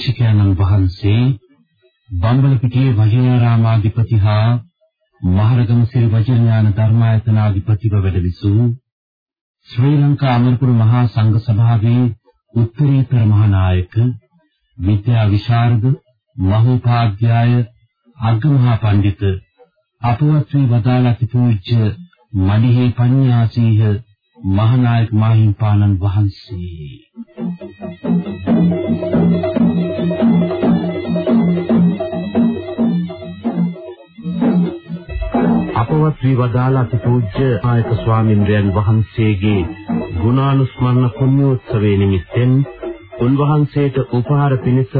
දේශකයන්න් වහන්සේ බම්බලපිටියේ වජිනාරාමාධිපති හා මහරගම සිරි වජිරඥාන ධර්මායතනාධිපතිව වැඩවිසූ ශ්‍රී ලංකා අමරපුර මහා සංඝ සභාවේ උත්තරීතර මහානායක විද්‍යා විශාරද මහෝපාද්‍යය අග්‍රමහා පඬිත අපවත් වී වදාළ අතිපූජ්‍ය මණිහි පඤ්ඤාසීහ මහානායක මාහිම්පාණන් වහන්සේ. අපවත් වී වදාළ අතිපූජ්‍ය ආයක ස්වාමින්ද්‍රයන් වහන්සේගේ ගුණානුස්මරණ පුණ්‍යෝත්සවයේ නිමිත්තෙන් උන්වහන්සේට උපහාර පිණිස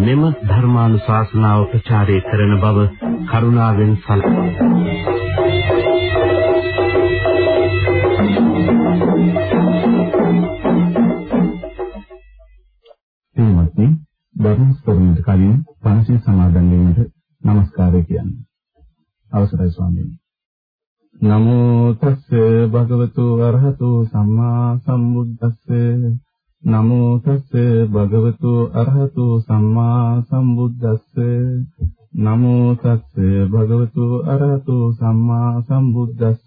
මෙම ධර්මානුශාසනාව ප්‍රචාරය කරන බව කරුණාවෙන් සැලකනවා ධර්ම ස්වරූපයට කලින් පන්සිල් සමාදන් වීමට নমස්කාරය කියන්නේ. අවසරයි ස්වාමීනි. නමෝ තස්ස භගවතු අරහතු සම්මා සම්බුද්දස්ස. නමෝ තස්ස භගවතු අරහතු සම්මා සම්බුද්දස්ස. නමෝ තස්ස භගවතු අරහතු සම්මා සම්බුද්දස්ස.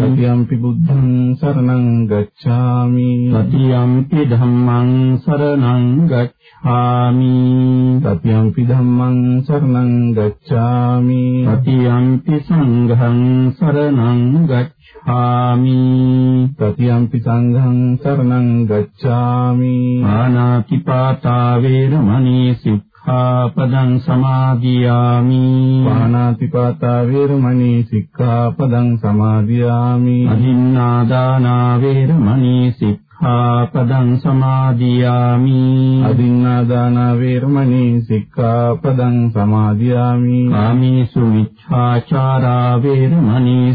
සතියම්පි බුද්ධං සරණං ගච්ඡාමි. සතියම්පි ධම්මං සරණං ගච්ඡාමි. ගච්ඡාමි සතියම්පි ධම්මං සරණං ගච්ඡාමි. සතියම්පි සංඝං සරණං ගච්ඡාමි. සතියම්පි සංඝං සරණං ගච්ඡාමි. ආනාති පාතා වේරමණී සික්ඛාපදං සමාදියාමි. පානාති පාතා වේරමණී සික්ඛාපදං සමාදියාමි. අදින්නාදානා වේරමණී සික්ඛා සික්ඛාපදං සමාදියාමි. අදින්නාදාන වේරමණී සික්ඛාපදං සමාදියාමි. කාමීසු මිච්ඡාචාරා වේරමණී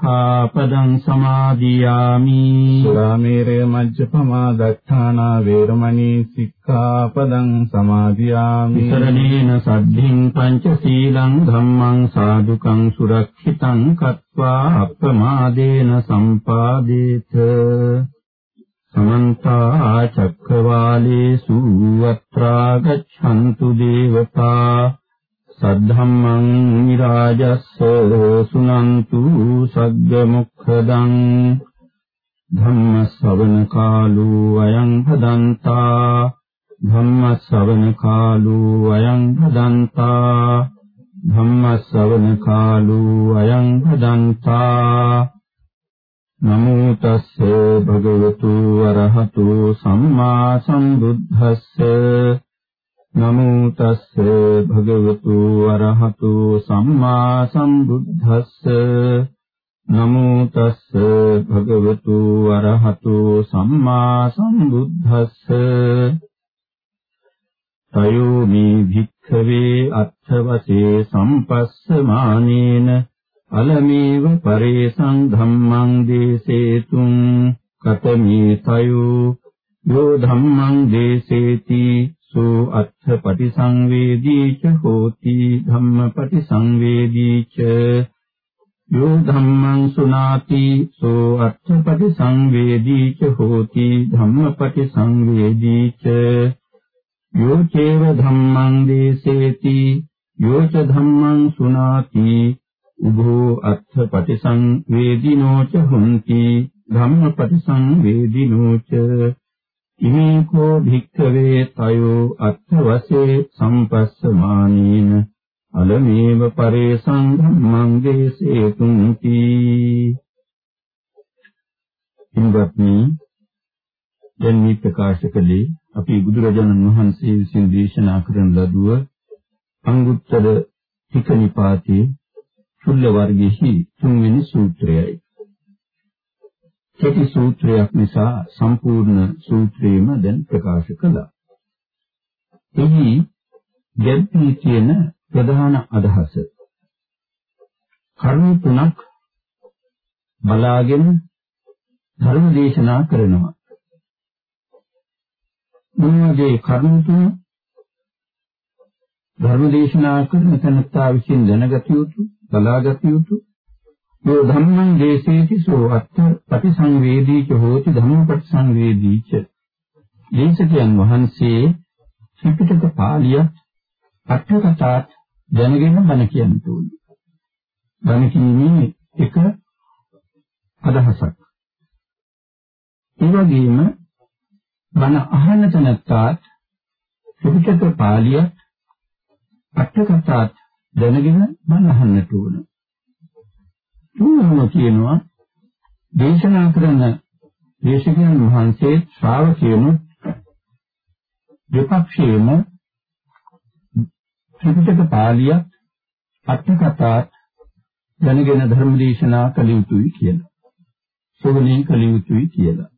සික්ඛාපදං සමාදියාමි. සුරාමේරය මජ්ජපමා දත්තානා වේරමණී සික්ඛාපදං සමාදියාමි. සරණේන සද්ධින් පංචශීලං ධම්මං සාදුකං සුරක්ෂිතං කତ୍වා අප්පමාදේන සම්පාදේත. සමන්ත චක්කවාලේසු අත්‍රා ගච්ඡන්තු දේවතා සද්ධම්මං නිරාජස්ස සුනන්තු සග්ග මොක්ඛදං ධම්ම ශ්‍රවණ කාලෝ අයං හදන්තා ධම්ම ශ්‍රවණ කාලෝ අයං හදන්තා ධම්ම ශ්‍රවණ කාලෝ අයං හදන්තා නමෝ තස්ස භගවතු අරහතු සම්මා සම්බුද්දස්ස නමෝ තස්ස භගවතු අරහතු සම්මා සම්බුද්දස්ස. නමෝ තස්ස භගවතු අරහතු සම්මා සම්බුද්දස්ස. තයෝ මේ භික්ඛවේ අත්ථවසේ සම්පස්සමානේන අලමේව පරේසං ධම්මං දේසේතුං. කතමේ තයෝ යෝ ධම්මං දේසේති සෝ අත්ථ පටිසංවේදී ච හෝති ධම්ම පටිසංවේදී ච යෝ ධම්මං සුනාති සෝ අත්ථපටි සංවේදී ච හෝති ධම්මපටි සංවේදී ච යෝ චේව ධම්මං දේසේති යෝ ච ධම්මං සුනාති උභෝ අත්ථපටි සංවේදිනෝ ච හොಂತಿ ධම්මපටි සංවේදිනෝ ච. ඉමේකෝ භික්ඛවේ තයෝ අත්ථවසේ සම්පස්සමානීන අලමේව පරේසං ධම්මං දේසේතුන්ති ඉන්වත්නි දැන් මේ ප්‍රකාශ කළේ අපි බුදුරජාණන් වහන්සේ විසින් දේශනා කරන ලදුව අංගුත්තර ටිකනිපාතේ චුල්ල වර්ගයේ තුන්වෙනි සූත්‍රයයි. කෙටි සූත්‍රයක් නිසා සම්පූර්ණ සූත්‍රයම දැන් ප්‍රකාශ කළා. එහි ගැඹී කියන ප්‍රධාන අදහස කරුණු තුනක් බලාගෙන ධර්ම දේශනා කරනවා. මොනවද ඒ කරුණු තුන? ධර්ම දේශනා කරන තැනත්තා විසින් දැනගත යුතු, බලාගත යුතු යෝ ධම්මං දේශේති සෝ අත්ථ ප්‍රතිසංවේදීච හෝති ධම්ම ප්‍රතිසංවේදීච දේශකයන් වහන්සේ ත්‍රිපිටක පාළිය අට කතාත් දැනගෙන බණ කියන්න ඕනේ. බණ කියීමේ එක අදහසක්. ඒ වගේම බණ අහන්න තැනත්තාත් ත්‍රිපිටක පාළිය අට කතාත් දැනගෙන බණ අහන්නට ඕන. තුන්වම කියනවා දේශනා කරන දේශකයන් වහන්සේ ශ්‍රාවකයන් දෙපක්ෂයේම ත්‍රිපිටක පාළියත් අට කතාත් දැනගෙන ධර්ම දේශනා කළ යුතුයි කියලා. සෝවනේ කළ යුතුයි කියලා.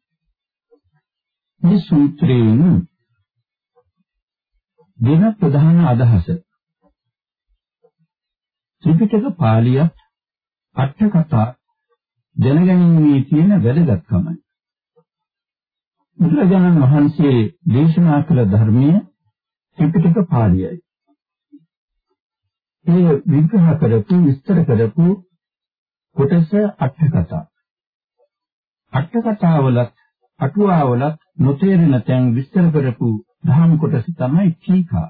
මේ සූත්‍රයෙන් දෙන ප්‍රධාන අදහස ත්‍රිපිටක පාළියත් අට කතා දැනගැනීමේ තියෙන වැදගත්කමයි. බුදුරජාණන් වහන්සේ දේශනා කළ ධර්මයේ ත්‍රිපිටක පාළියයි. ඒ විග්‍රහ කරපු විස්තර කරපු කොටස අට කතා. අට කතාවලත් අටුවාවලත් නොතේරෙන තැන් විස්තර කරපු දහම් කොටස තමයි ටීකා.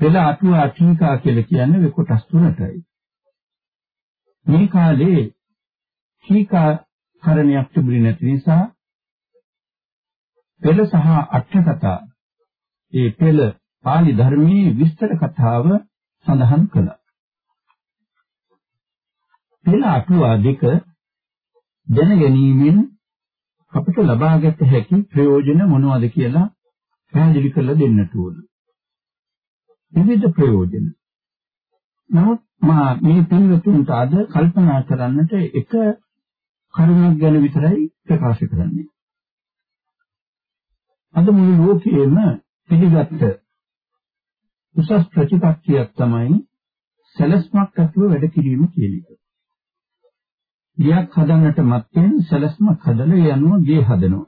පෙළ අටුවා ටීකා කියලා කියන්නේ මේ කොටස් තුනටයි. මේ කාලේ ටීකා කරණයක් තිබුණේ නැති නිසා පෙළ සහ අට කතා ඒ පෙළ පාලි ධර්මයේ විස්තර කතාව සඳහන් කළා. පෙළ අටුවා දෙක දැන ගැනීමෙන් අපිට ලබාගත හැකි ප්‍රයෝජන මොනවද කියලා පැහැදිලි කරලා දෙන්නට ඕන. විවිධ ප්‍රයෝජන. නමුත් මා මේ පින්වතුන්ට අද කල්පනා කරන්නට එක කරුණක් ගැන විතරයි ප්‍රකාශ කරන්නේ. අද මුළු ලෝකයේම පිළිගත් උසස් ප්‍රතිපත්තියක් තමයි සැලස්මක් ඇතුව වැඩ කිරීම කියන එක. ගියක් හදන්නට මත්තෙන් සැලස්මක් හදලා යනවා ගේ හදනවා.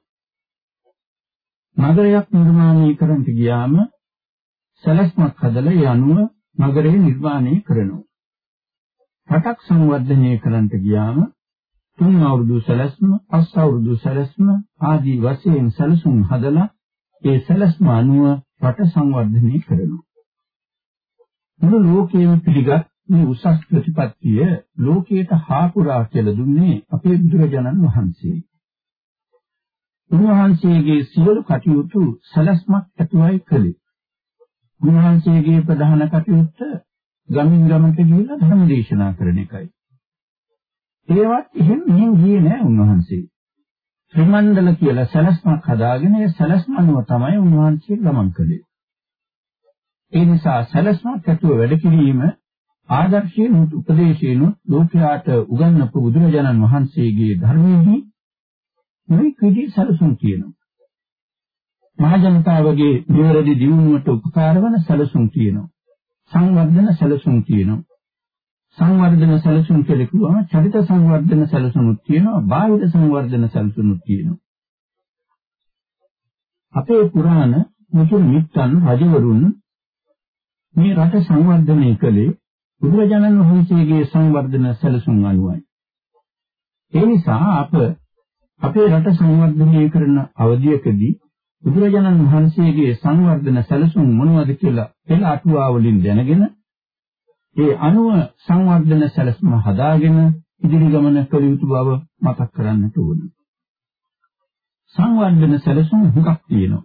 නගරයක් නිර්මාණය කරන්නට ගියාම සැලස්මක් හදලා යනුව නගරය නිර්මාණය කරනවා. රටක් සංවර්ධනය කරන්නට ගියාම තුන් අවුරුදු සැලැස්ම, පස් අවුරුදු සැලැස්ම ආදී වශයෙන් සැලසුම් හදලා ඒ සැලැස්ම අනුව රට සංවර්ධනය කරනවා. මුළු ලෝකයේම පිළිගත් මේ උසස් ප්‍රතිපත්තිය ලෝකයට හාපුරා කියලා දුන්නේ අපේ බුදුරජාණන් වහන්සේ. උන්වහන්සේගේ සියලු කටයුතු සලස්මක් ඇතුවයි කළේ. උන්වහන්සේගේ ප්‍රධාන කටයුත්ත ගමින් ගමට ගිහිල්ලා ධර්ම දේශනා කරන එකයි. ඒවත් එහෙම මෙහෙම ගියේ නෑ උන්වහන්සේ. ත්‍රිමණ්ඩල කියලා සලස්මක් හදාගෙන ඒ සලස්මනුව තමයි උන්වහන්සේ ගමන් කළේ. ඒ නිසා සැලැස්මක් ඇතුව වැඩ කිරීම ආදර්ශයෙන් උපදේශයෙන් ලෝකයාට උගන්වපු බුදුරජාණන් වහන්සේගේ ධර්මයේ මේ කිදි සැලසුම් තියෙනවා. මහ ජනතාවගේ නිවැරදි දියුණුවට උපකාර වන සැලසුම් තියෙනවා. සංවර්ධන සැලසුම් තියෙනවා. සංවර්ධන සැලසුම් කියලා කිව්වම චරිත සංවර්ධන සැලසුමුත් තියෙනවා, බාහිර සංවර්ධන සැලසුමුත් තියෙනවා. අපේ පුරාණ මුතුන් මිත්තන් රජවරුන් මේ රට සංවර්ධනය කළේ බුදුරජාණන් වහන්සේගේ සංවර්ධන සැලසුම් අනුවයි. ඒ නිසා අප අපේ රට සංවර්ධනය කරන අවධියකදී බුදුරජාණන් වහන්සේගේ සංවර්ධන සැලසුම් මොනවද කියලා පෙළ අටුවා වලින් දැනගෙන ඒ අනුව සංවර්ධන සැලසුම හදාගෙන ඉදිරි ගමන කළ යුතු බව මතක් කරන්නට ඕන. සංවර්ධන සැලසුම් හුඟක් තියෙනවා.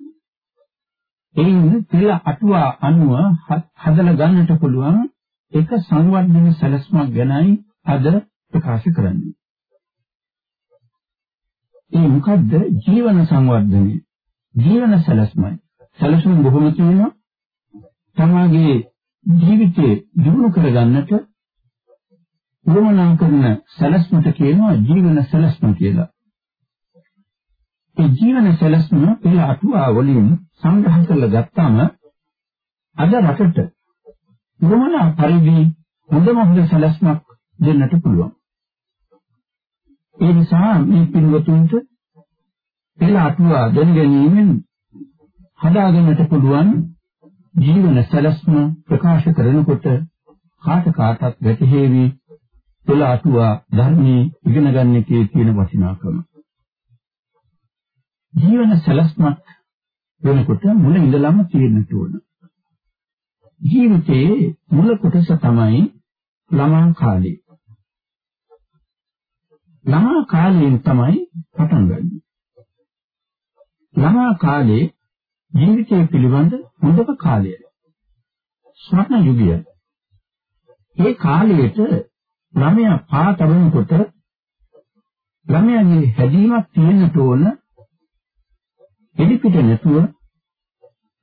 එයින් පෙළ අටුවා අනුව හදලා ගන්නට පුළුවන් එක සංවර්ධන සැලසුමක් ගැනයි අද ප්‍රකාශ කරන්නේ. ඒ මොකද්ද ජීවන සංවර්ධනය? ජීවන සැලසුමයි. සැලසුම් බොහොම තියෙනවා. තමාගේ ජීවිතේ දියුණු කරගන්නට උවමනා කරන සැලැස්මට කියනවා ජීවන සැලැස්ම කියලා. ඒ ජීවන සැලැස්ම පෙළ අටුවා වලින් සංග්‍රහ කරලා ගත්තාම අද රටට උවමනා පරිදි හොඳම හොඳ සැලැස්මක් දෙන්නට පුළුවන්. ඒ නිසා මේ පින්වතුන්ට පෙළ අටුවා දැනගැනීමෙන් හදාගන්නට පුළුවන් ජීවන සැලැස්ම ප්‍රකාශ කරනකොට කාට කාටත් වැටහෙවි පෙළ අටුවා ධර්මයේ ඉගෙන ගන්න එකේ තියෙන වටිනාකම. ජීවන සැලැස්මක් වෙනකොට මුල ඉඳලම තියෙන්න ඕන. ජීවිතයේ මුල කොටස තමයි ළමා කාලය. ළමා කාලයෙන් තමයි පටන් ගන්නේ. ළමා කාලේ ජීවිතය පිළිබඳ හොඳම කාලය. ස්වර්ණ යුගය. ඒ කාලයට ළමයා පා තබනකොට ළමයාගේ හැදීමක් තියෙන්නට ඕන එලිපිට නැතුව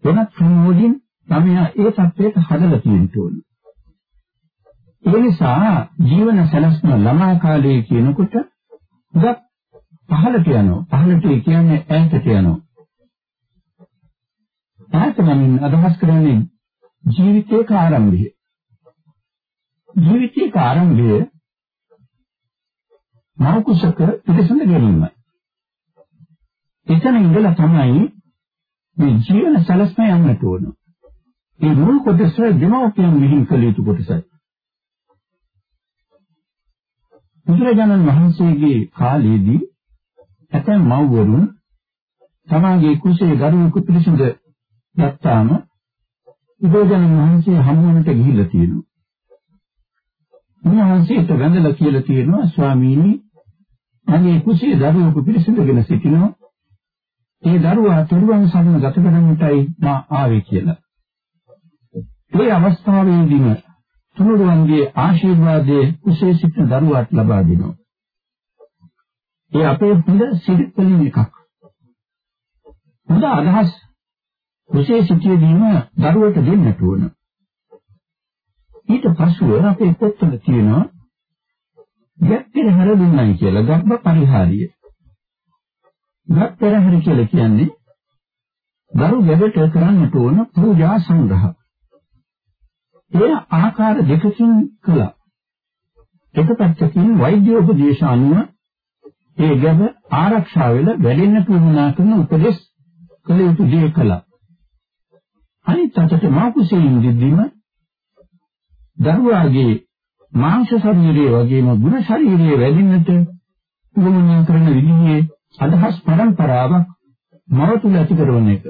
වෙනත් ක්‍රමවලින් ළමයා ඒ තත්ත්වයට හදලා තියෙන්න ඕන. ඒ නිසා ජීවන සැලැස්ම ළමා කාලයේ කියනකොට හුඟක් පහළට යනවා. පහළට කියන්නේ ඈතට යනවා. ඈත ගමින් අදහස් කරන්නේ ජීවිතයේ ආරම්භය. ජීවිතයේ ආරම්භය මෞකුසක පිටසඳ ගැනීම. එතන ඉඳලා තමයි මේ ජීවන සලස්ම යන්නට ඕන. මේ මුල් කොටස දෙමව්පියන් විහිං කළ යුතු කොටසයි. බුදුරජාණන් වහන්සේගේ කාලයේදී ඇතැම් මව්වරුන් තමාගේ කුසේ දරුවෙකු පිළිසඳ ගත්තාම බුදුරජාණන් වහන්සේ හමුවන්නට ගිහිල්ලා තියෙනවා. උන්වහන්සේට වැඳලා කියලා තියෙනවා ස්වාමීනි මගේ කුසේ දරුවෙකු පිළිසඳගෙන සිටිනවා. ඒ දරුවා තෙරුවන් සරණ ගත කරන්නටයි මා ආවේ කියලා. ඒ අවස්ථාවේදීම තුනුරුවන්ගේ ආශිර්වාදයේ කුසේ සිටින දරුවාට ලබා දෙනවා. ඒ අපේ හොඳ සිරිත් වලින් එකක්. හොඳ අදහස් කුසේ සිටියදීම දරුවට දෙන්නට ඕන. ඊට පස්ව අපේ පොත්වල තියෙනවා ගැප්පෙරහැර දුන්නයි කියලා ගබ්බ පරිහාරිය. ගැප්පෙරහැර කියලා කියන්නේ දරු ගැබට කරන්නට ඕන පූජා සංග්‍රහ. ඒ ආකාර දෙකකින් කළා. එක පැත්තකින් වෛද්‍ය උපදේශ අනුව ඒ ගැබ ආරක්ෂා වෙලා වැඩෙන්න පුරුණා කරන උපදේශ කළ යුතු දේ කළා. අනිත් අතට මාකුසෙයින් දිද්දීම දරුවාගේ මාංශ ශරීරයේ වගේම ගුණ ශරීරයේ වැඩින්නට උවමනා කරන විදිහේ අදහස් පරම්පරාවක් මව තුළ ඇති කරන එක.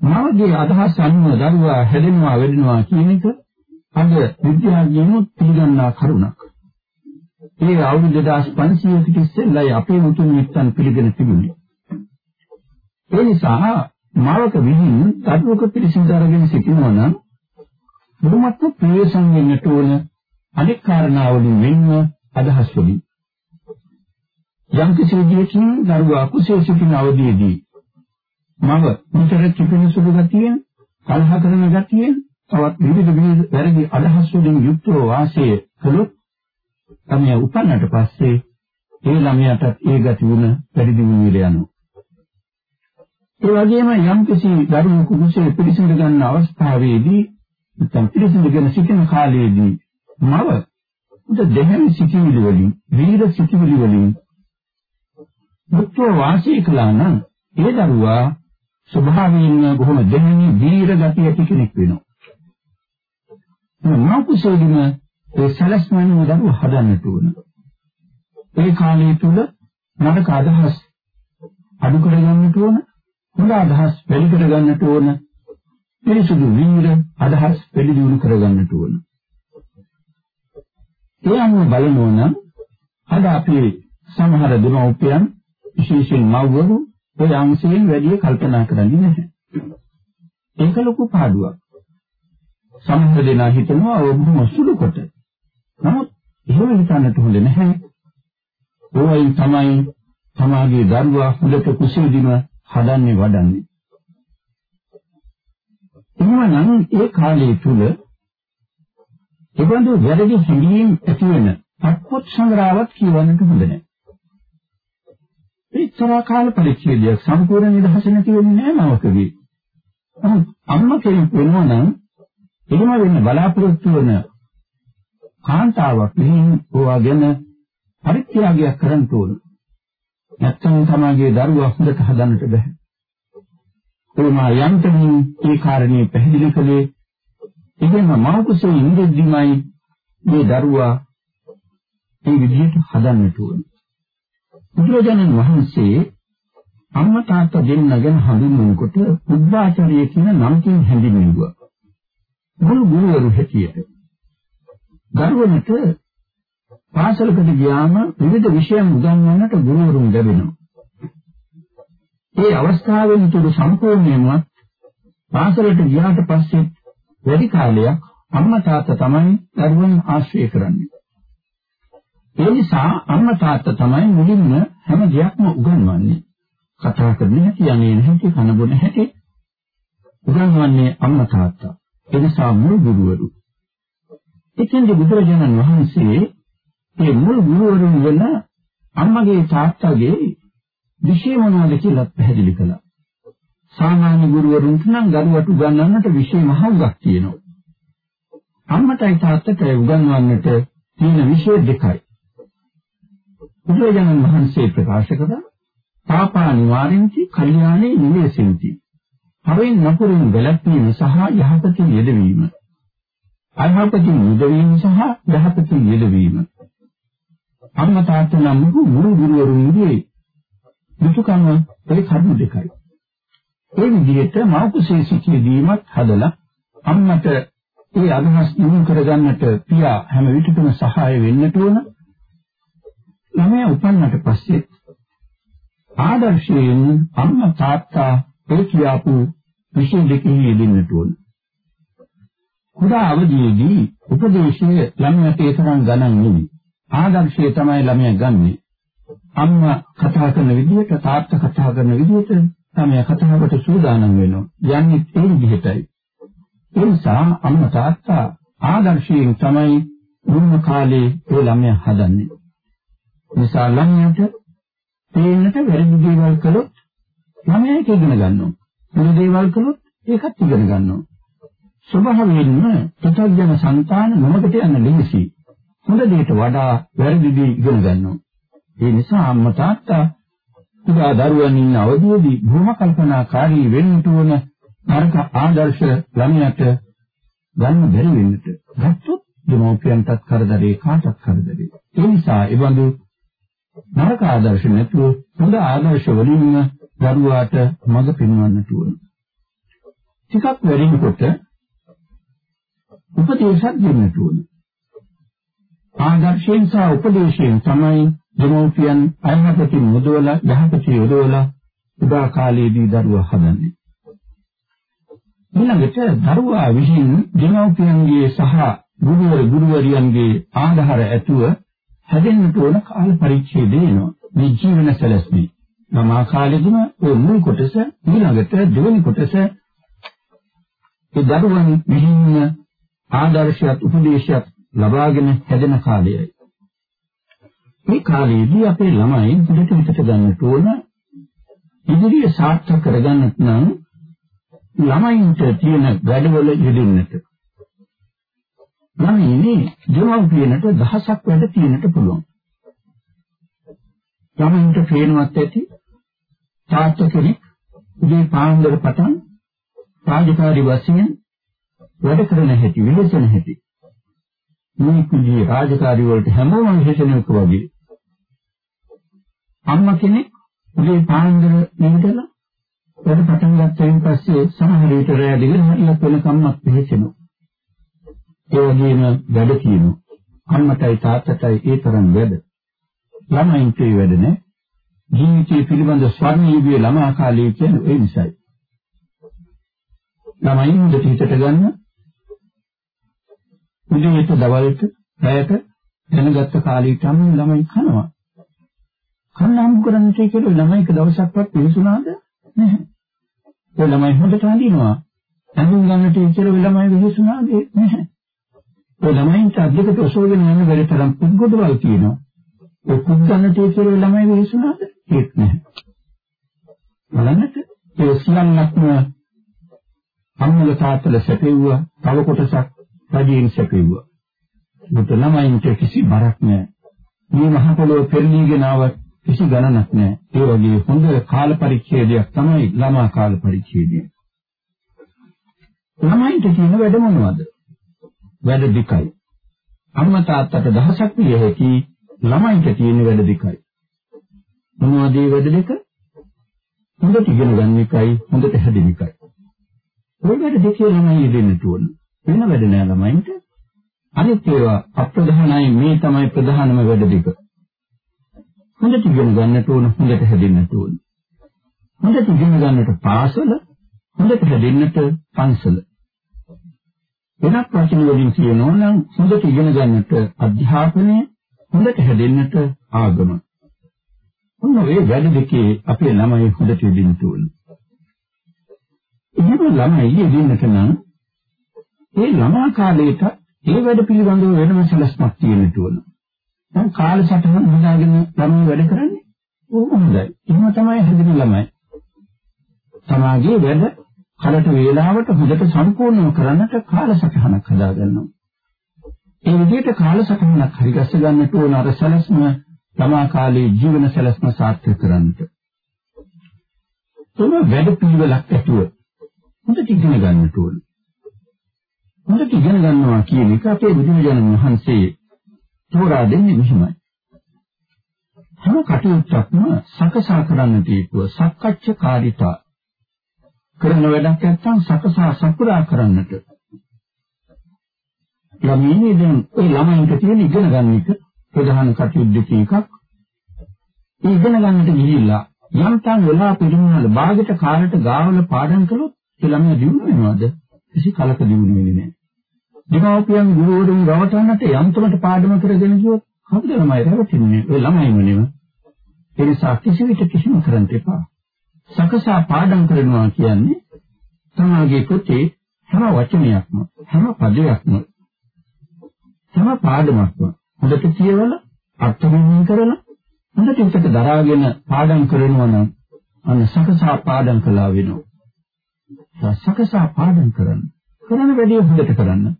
මවගේ අදහස් අනුව දරුවා හැදෙනවා වැඩෙනවා කියන එක අද විද්‍යාඥයෝ පිළිගන්නා කරුණක්. ඒ අවුරුදු 2500කට ඉස්සෙල්ලා අපේ මුතුන් මිත්තන් පිළිගෙන තිබුණේ. ඒ නිසා මවක විහිං දරුවක පිළිසිඳ අරගෙන සිටිනවා නම් බොහොමත්ම ප්‍රවේශම් වෙන්නට ඕන අනෙක් කාරණාවලින් වෙන්න අදහස් වලින් යම් කිසි විදියකින් දරුවා කුසල සිටින අවදීදී මම මුතර කිපෙන සුදු ගතියෙන් කලහ කරන ගතියෙන් තවත් විවිධ විවිධ වැරදි අදහස් වලින් යුක්තව වාසය කළොත් ළමයා උපන්නට පස්සේ ඒ ළමයාට ඒ ගති වුණ වැඩි දියුණු වෙලා යනවා. ඒ වගේම යම් කිසි දරුවෙකු කුසල පිළිසිඳ ගන්න අවස්ථාවේදී නැත්නම් පිළිසිඳගෙන සිටින කාලයේදී මව උද දෙහැමි සිටිවිලි වලින් වීර සිටිවිලි වලින් මුත්ව වාසය කළා නම් ඒ දරුවා ස්වභාවයෙන්ම බොහොම දෙහැමි වීර ගතිය ඇති කෙනෙක් වෙනවා. මා කුසලෙදිම ඒ සලස්මන දරුව හදන්නට ඕන. ඒ කාලය තුල නරක අදහස් අඩු කරගන්නට ඕන. හොඳ අදහස් වැඩි කරගන්නට ඕන. පිරිසුදු වීර අදහස් වැඩි දියුණු කරගන්නට ඕන. ඒ අනුව බලනෝ නම් අද අපි සමහර දෙමව්පියන් විශේෂයෙන් මව්වරු ඔය අංශයෙන් වැඩි කල්පනා කරන්නේ නැහැ. ඒක ලොකු පාඩුවක්. සමහර දෙනා හිතනවා ඔය බොහොම සුළු කොට. නමුත් එහෙම හිතන්නට හොඳ නැහැ. ඕයින් තමයි තමාගේ දරුවා හොඳට කුසීදිම හදන්නේ වඩන්නේ. එහෙමනම් ඒ කාලය තුල ඒබඳු වැරදි හැඟීම් ඇති වෙන අත්පොත් සංග්‍රහවත් කියවන්නට හොඳ නැහැ. එච්චර කාල පරිච්ඡේදයක් සම්පූර්ණ නිදහස නැති වෙන්නේ නැහැ නවකදී. අම්මා කෙනෙක් වෙනවා නම් එහෙම වෙන්න බලාපොරොත්තු වෙන කාන්තාවක් මෙහින් ඕවා ගැන පරිත්‍යාගයක් කරන්න ඕන. නැත්නම් තමගේ දරුවා හොඳට හදන්නට බෑ. ඒමා යන්තමින් ඒ කාරණේ පැහැදිලි කළේ ඉතින් මව කුසේ ඉඳෙද්දිමයි මේ දරුවා මේ විදිහට හදන්නට ඕන. බුදුරජාණන් වහන්සේ අම්මා තාත්තා දෙන්න ගැන හඳුන්වනකොට උද්වාචාරය කියන නමකින් හැඳින්වුවා. මුළු ගුරුවරු හැටියට. දරුවනට පාසලකට ගියාම විවිධ විෂයන් උගන්වන්නට ගුරුවරුන් ලැබෙනවා. ඒ අවස්ථාවෙන් තුරු සම්පූර්ණයෙන්ම පාසලට ගියාට පස්සේ වැඩි කාලයක් අම්මා තාත්තා තමයි දරුවන් ආශ්‍රය කරන්නේ. ඒ නිසා අම්මා තාත්තා තමයි මුලින්ම හැම දෙයක්ම උගන්වන්නේ. කතා කරන හැටි, යන්නේ නැහැටි, කන බොන හැටි උගන්වන්නේ අම්මා තාත්තා. ඒ නිසා මුල් ගුරුවරු. එතෙන්ද බුදුරජාණන් වහන්සේ මේ මුල් ගුරුවරුන් වෙන අම්මගේ තාත්තගේ විෂය මොනවද කියලා පැහැදිලි කළා. සාමාන්‍ය ගුරුවරුන්ට නම් දරුවට උගන්වන්නට විෂය මහඟක් තියෙනවා. අම්මටයි තාත්තටයි උගන්වන්නට තියෙන විෂය දෙකයි. බුදුරජාණන් වහන්සේ ප්‍රකාශ කළා පාපා නිවාරෙන්ති කල්යාණේ නිවේසෙන්ති. හරින් නපුරින් වැළැක්වීම සහ යහපතින් යෙදවීම. අයහපතින් යෙදවීම සහ යහපතින් යෙදවීම. අම්මා තාත්තා නම් මුළු ගුරුවරුන්ගේ දුකම ඒ කර්ම දෙකයි. ඒ විදිහට මෞකසේ සිටියදීමත් හදලා අම්මට ඒ අදහස් දිනු කරගන්නට පියා හැම විටකම සහාය වෙන්නට ඕන. ළමයා උපන්නට පස්සේ ආදර්ශයෙන් අම්මා තාත්තා ඒ කියාපු විෂය දෙකෙහි යෙදෙන්නට ඕන. කුඩා අවදියේදී උපදේශයේ ළමයාට ඒ තරම් ගණන් නෙවෙයි. ආදර්ශය තමයි ළමයා ගන්නෙ. අම්මා කතා කරන විදිහට තාත්තා කතා කරන විදිහට ළමයා කතාවට සූදානම් වෙනවා. යන්නේ ඒ විදිහටයි. ඒ නිසා අම්මා තාත්තා ආදර්ශයෙන් තමයි මුල්ම කාලේ ඒ ළමයා හදන්නේ. නිසා ළමයාට තේන්නට වැරදි දේවල් කළොත් ළමයා ඒක ඉගෙන ගන්නවා. හොඳ දේවල් කළොත් ඒකත් ඉගෙන ගන්නවා. ස්වභාවයෙන්ම පුතග්ජන సంతාන මොමකට යන ලෙහසි. හොඳ දෙයට වඩා වැරදි දේ ඉගෙන ගන්නවා. ඒ නිසා අම්මා තාත්තා කුඩා දරුවන් ඉන්න අවධියේදී භූම කල්පනාකාරී වෙන්න ඕන නරක ආදර්ශ ළමයට ගන්න බැරි වෙන්නට. ගත්තොත් දෙමෝපියන්ටත් කරදරේ කාටත් කරදරේ. ඒ නිසා ඒබඳු නරක ආදර්ශ නැතුව හොඳ ආදර්ශ වලින්ම දරුවාට මඟ පෙන්වන්නට ඕන. ටිකක් වැඩිනකොට උපදේශයක් දෙන්නට ඕන. ආදර්ශයෙන් සහ උපදේශයෙන් තමයි දෙමෝපියන් අයහපතින් මුදවලා යහපත යොදවලා උදා කාලයේදී දරුවා හදන්නේ. ඊළඟට දරුවා විසින් දෙමෝපියන්ගේ සහ ගුරුවර ගුරුවරියන්ගේ ආධාර ඇතුව හැදෙන්නට ඕන කාල පරිච්ඡේදය එනවා. මේ ජීවන සැලැස්මේ. මම ආකාලෙදිම ඔය මුල් කොටස ඊළඟට දෙවෙනි කොටස ඒ දරුවන් විහිින්න ආදර්ශයක් උපදේශයක් ලබාගෙන හැදෙන කාලයයි. මේ කාලයේදී අපේ ළමයි හොඳට හිතට ගන්නට ඕන ඉදිරිය සාර්ථක කරගන්නත් නම් ළමයින්ට තියෙන වැඩවල යෙදෙන්නට. ළමයිනේ දෙමව්පියන්ට දහසක් වැඩ තියෙන්නට පුළුවන්. ළමයින්ට පේනවත් ඇති තාත්තා කෙනෙක් උදේ පාන්දර පටන් රාජකාරි වශයෙන් වැඩ කරන හැටි විමසන හැටි මේ කුජී රාජකාරී වලට හැමෝම විශේෂණයක වගේ අම්මා කෙනෙක් උදේ පාන්දර නිදලා වැඩ පටන් ගත්තයින් පස්සේ සමහර විට රැය දිගට හරියට වෙනකම්මත් පිළිසෙනවා. ඒ වගේම වැඩ කියනවා. අම්මටයි තාත්තටයි ඒ තරම් වැඩ. ළමයින්ට ඒ වැඩ නෑ. ජීවිතය පිළිබඳ ස්වර්ණීය ළමා කාලය කියන්නේ ඒ නිසායි. ළමයින් හොඳට හිතට ගන්න උදේට දවල්ට රැයට දැනගත්ත කාලීටම ළමයි කනවා. කන්න හම්බ කරන්නේ කියලා ළමයි එක දවසක්වත් පිළිසුනාද නැහැ. ඒ ළමයි හොඳට හඳිනවා. හඳුන් ගන්නට ඉච්චර ළමයි විහිසුනාද නැහැ. ඒ ළමයින්ට අධිකට ඔසවගෙන යන වැඩ තරම් පුද්ගොඩවල් තියෙනවා. ඒ පුද්ගන්නට ඉච්චර ළමයි විහිසුනාද ඒක නැහැ. බලන්නට ඒ සියල්ලක්ම අම්මල තාත්තල සැපෙව්වා තව කොටසක් රජයෙන් සැපෙව්වා. මුත ළමයින්ට කිසි බරක් නැහැ. මේ මහ පොළොව පෙරලීගෙන ආවත් කිසි ගණනක් නැහැ. ඒ වගේ හොඳ කාල පරිච්ඡේදයක් තමයි ළමා කාල පරිච්ඡේදය. ළමයින්ට කියන වැඩ මොනවද? වැඩ දෙකයි. අම්මා තාත්තට දහසක් විය හැකි ළමයින්ට තියෙන වැඩ දෙකයි. මොනවද මේ වැඩ දෙක? හොඳට ඉගෙන ගන්න එකයි හොඳට හැදෙන එකයි. ওই වැඩ දෙකේ ළමයි දෙන්න ඕන. වෙන වැඩ නෑ ළමයින්ට. අනිත් ඒවා අප්‍රධානයි මේ තමයි ප්‍රධානම වැඩ දෙක. හොඳට ඉගෙන ගන්නට ඕන හොඳට හැදෙන්නට ඕන. හොඳට ඉගෙන ගන්නට පාසල හොඳට හැදෙන්නට පන්සල. වෙනත් වචන වලින් කියනවා නම් හොඳට ඉගෙන ගන්නට අධ්‍යාපනය හොඳට හැදෙන්නට ආගම. ඔන්න ඔය වැඩ දෙකේ අපේ ළමයි හොඳට යෙදෙන්න ඕන. එහෙම ළමයි යෙදෙන්නට නම් ඒ ළමා කාලේට ඒ වැඩ පිළිබඳව වෙනම සැලැස්මක් තියෙන්න ඕන. දැන් කාලසටහන හදාගෙන ළමයි වැඩ කරන්නේ ඕක හොඳයි. එහෙම තමයි හැදෙන ළමයි. සමාජයේ වැඩ කලට වේලාවට හොඳට සම්පූර්ණව කරන්නට කාලසටහනක් හදාගන්නවා. ඒ විදිහට කාලසටහනක් හරිගස්ස ගන්නට ඕන අර සැලැස්ම ළමා කාලේ ජීවන සැලැස්ම සාර්ථක කරන්නට. තුන වැඩ පිළිවෙලක් ඇතුව හොඳට ඉගෙන ගන්නට ඕන. හොඳට ඉගෙන ගන්නවා කියන එක අපේ බුදුරජාණන් වහන්සේ තෝරා දෙන්නේ මෙහිමයි. හැම කටයුත්තක්ම සකසා කරන්න දීපුව සක්කච්ඡ කාරිතා කරන වැඩක් නැත්නම් සකසා සපුරා කරන්නට. ළමයිනේ දැන් ඒ ළමයින්ට තියෙන ඉගෙන ගන්න එක ප්‍රධාන කටයුතු එකක්. ඒ ඉගෙන ගන්නට ගිහිල්ලා යම්තම් වෙලා පිළිමවල භාගයට කාලයට ගාවල පාඩම් කළොත් ඒ ළමයා දිනු වෙනවද? කිසි කලක දිනු වෙන්නේ නැහැ දෙමාපියන් ගුරුවරුන් රවටන්නට යන්ත්‍රමට පාඩම කරගෙන ගියොත් කවුද ළමයි රැවටෙන්නේ? ඒ ළමයිම නෙව. ඒ නිසා කිසි විට කිසිම කරන්න එපා. සකසා පාඩම් කරනවා කියන්නේ තමගේ පොතේ හැම වචනයක්ම හැම පදයක්ම හැම පාඩමක්ම හොඳට කියවලා අර්ථවෙන් කරලා හොඳට උකට දරාගෙන පාඩම් කරනවා නම් අන්න සකසා පාඩම් කළා වෙනවා. සකසා පාඩම් කරන්න. කරන වැඩේ හොඳට කරන්න.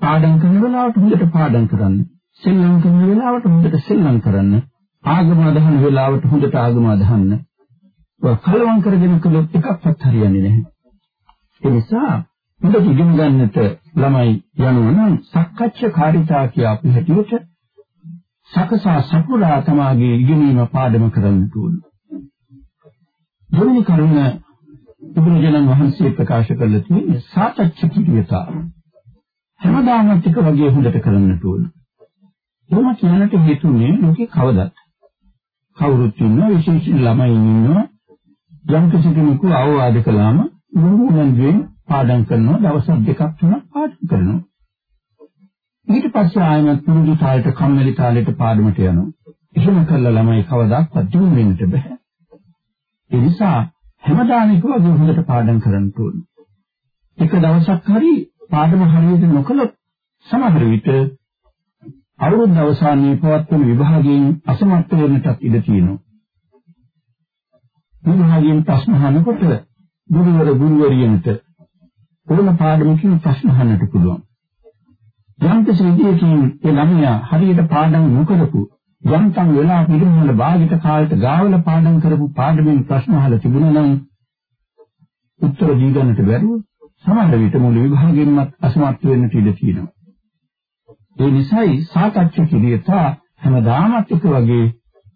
පාඩම් කරන වෙලාවට හොඳට පාඩම් කරන්න. සෙල්ලම් කරන වෙලාවට හොඳට සෙල්ලම් කරන්න. ආගම අදහන වෙලාවට හොඳට ආගම අදහන්න. ඔය කලවම් කරගෙන කළොත් එකක්වත් හරියන්නේ නැහැ. ඒ නිසා හොඳට ඉගෙන ගන්නට ළමයි යනවා නම් සක්කච්ඡ කාරිතා කිය අපි හිතුවට සකසා සපුරා තමාගේ ඉගෙනීම පාඩම කරන්න ඕන. දෙවෙනි කරුණ බුදුරජාණන් වහන්සේ ප්‍රකාශ කළ තියෙන්නේ සාතච්ඡ කිරියතා. හැමදාමත් එක වගේ හොඳට කරන්නට ඕන. එහෙම කියන්නට හේතුනේ ලෝකේ කවදත්. කවුරුත් ඉන්න විශේෂ ළමයි ඉන්නවා. යම් කිසි කෙනෙකු අවවාද කළාම මොනුනෙන් පාඩම් කරනවා දවස් දෙකක් තුනක් පාඩම් කරනවා. ඊට පස්සේ ආයෙත් පුරුදු තාලෙට කම්මැලි තාලෙට පාඩමට යනවා. එහෙම කළා ළමයි කවදාවත් දිනු වෙන්නට බෑ. ඒ නිසා හැමදාම එක වගේ හොඳට පාඩම් කරන්න ඕනේ එක දවසක් හරි පාඩම හරියට නොකළොත් සමහර විට අවුරුද්ද අවසානයේ පවත්වන විභාගයෙන් අසමර්ථ වෙන්නටත් ඉඩ තියෙනවා. විභාගයෙන් ප්‍රශ්න අහනකොට ගුරුවර ගුරුවරියන්ට ඕන පාඩමකින් ප්‍රශ්න අහන්නට පුළුවන්. යම් කිසි විදියකින් ඒ ළමයා හරියට පාඩම් නොකරපු යම්තම් වෙලා පිළිමවල භාගිත කාලයට ගාවල පාඩම් කරපු පාඩමෙන් ප්‍රශ්න අහලා තිබුණා නම් උත්තර දී ගන්නට බැරුව සමහර විට මුළු විභාගෙන්නත් අසමර්ථ වෙන්නට ඉඩ තියෙනවා. ඒ නිසායි සාකච්ඡා කිරියතා හැමදාමත් එක වගේ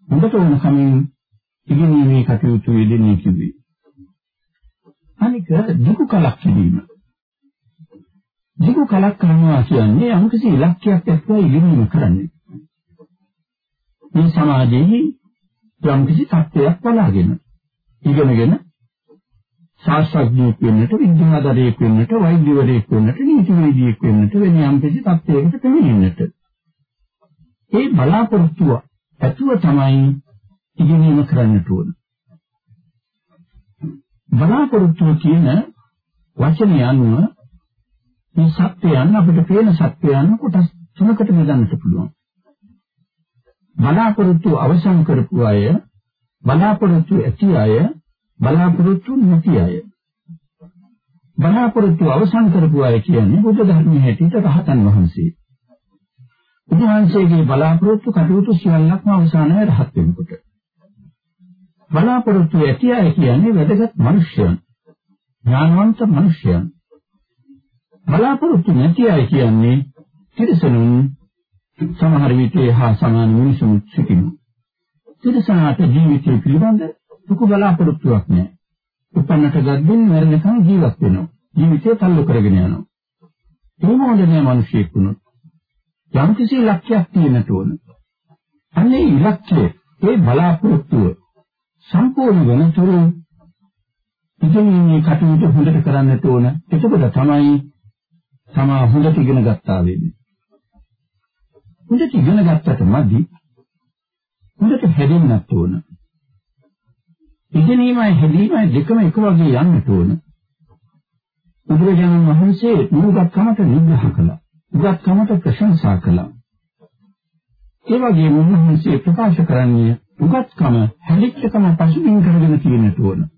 හොඳට වුණ කමින් ඉගෙනීමේ කටයුතු යෙදෙන්නේ කිව්වේ. අනික දුක කලක් කිරීම. දුක කලක් කරනවා කියන්නේ අමුකිසි ඉලක්කයක් එක්ක ඉගෙනීම කරන්නේ. මේ සමාජයේ යම්කිසි තත්ත්වයක් බලාගෙන ඉගෙනගෙන ශාස්ත්‍රඥයෙක් වෙන්නට, විද්‍යාධරයෙක් වෙන්නට, වෛද්‍යවරයෙක් වෙන්නට, නීතිවේදියෙක් වෙන්නට වෙන යම්කිසි තත්ත්වයකට පැමිණෙන්නට. ඒ බලාපොරොත්තුව ඇතුව තමයි ඉගෙනීම කරන්නට ඕන. බලාපොරොත්තුව කියන වචනය අනුව මේ සත්‍යයන් අපිට පේන සත්‍යයන් කොටස් තුනකට බෙදන්නට පුළුවන්. බලාපොරොත්තු අවසන් කරපු අය, බලාපොරොත්තු ඇති අය, බලාපොරොත්තු නැති අය. බලාපොරොත්තු අවසන් කරපු අය කියන්නේ බුද්ධ ධර්මයේ හැටියට රහතන් වහන්සේ. උන්වහන්සේගේ බලාපොරොත්තු කටයුතු සියල්ලක්ම අවසානයේ රහත් වෙනකොට. බලාපොරොත්තු ඇති අය කියන්නේ වැදගත් මිනිසයන්. ඥානවන්ත මිනිසයන්. බලාපොරොත්තු නැති අය කියන්නේ තිරසනුන් සමහර විට හා සමාන මිනිසුන් සිටිනු. තිරසනාට ජීවිතය පිළිබඳ දුක බලාපොරොත්තුවක් නැහැ. උපන්නට ගද්දින් මරණකම් ජීවත් වෙනවා. ජීවිතය තල්ලු කරගෙන යනවා. ඒ මොහොතේ මිනිසෙක් වුණොත් යම් කිසි ලක්ෂයක් තියෙනට ඕන. අන්නේ ඉලක්කය ඒ බලාපොරොත්තුව සම්පූර්ණ වෙනතුරු ඉගෙනීමේ කටයුතු හොඳට කරන්නට ඕන. එතකොට තමයි තමා හොඳට ඉගෙන ගත්තා වෙන්නේ. හොඳට ඉගෙන ගත්තට මදි. හොඳට හැදෙන්නත් ඕන. ඉගෙනීමයි හැදීමයි දෙකම එක වගේ යන්නට ඕන. බුදුරජාණන් වහන්සේ නුගත්කමට නිග්‍රහ කළා. උගත්කමට ප්‍රශංසා කළා. ඒ වගේම උන්වහන්සේ ප්‍රකාශ කරන්නේ උගත්කම හැදිච්චකම පසුබිම් කරගෙන තියෙන්න ඕන.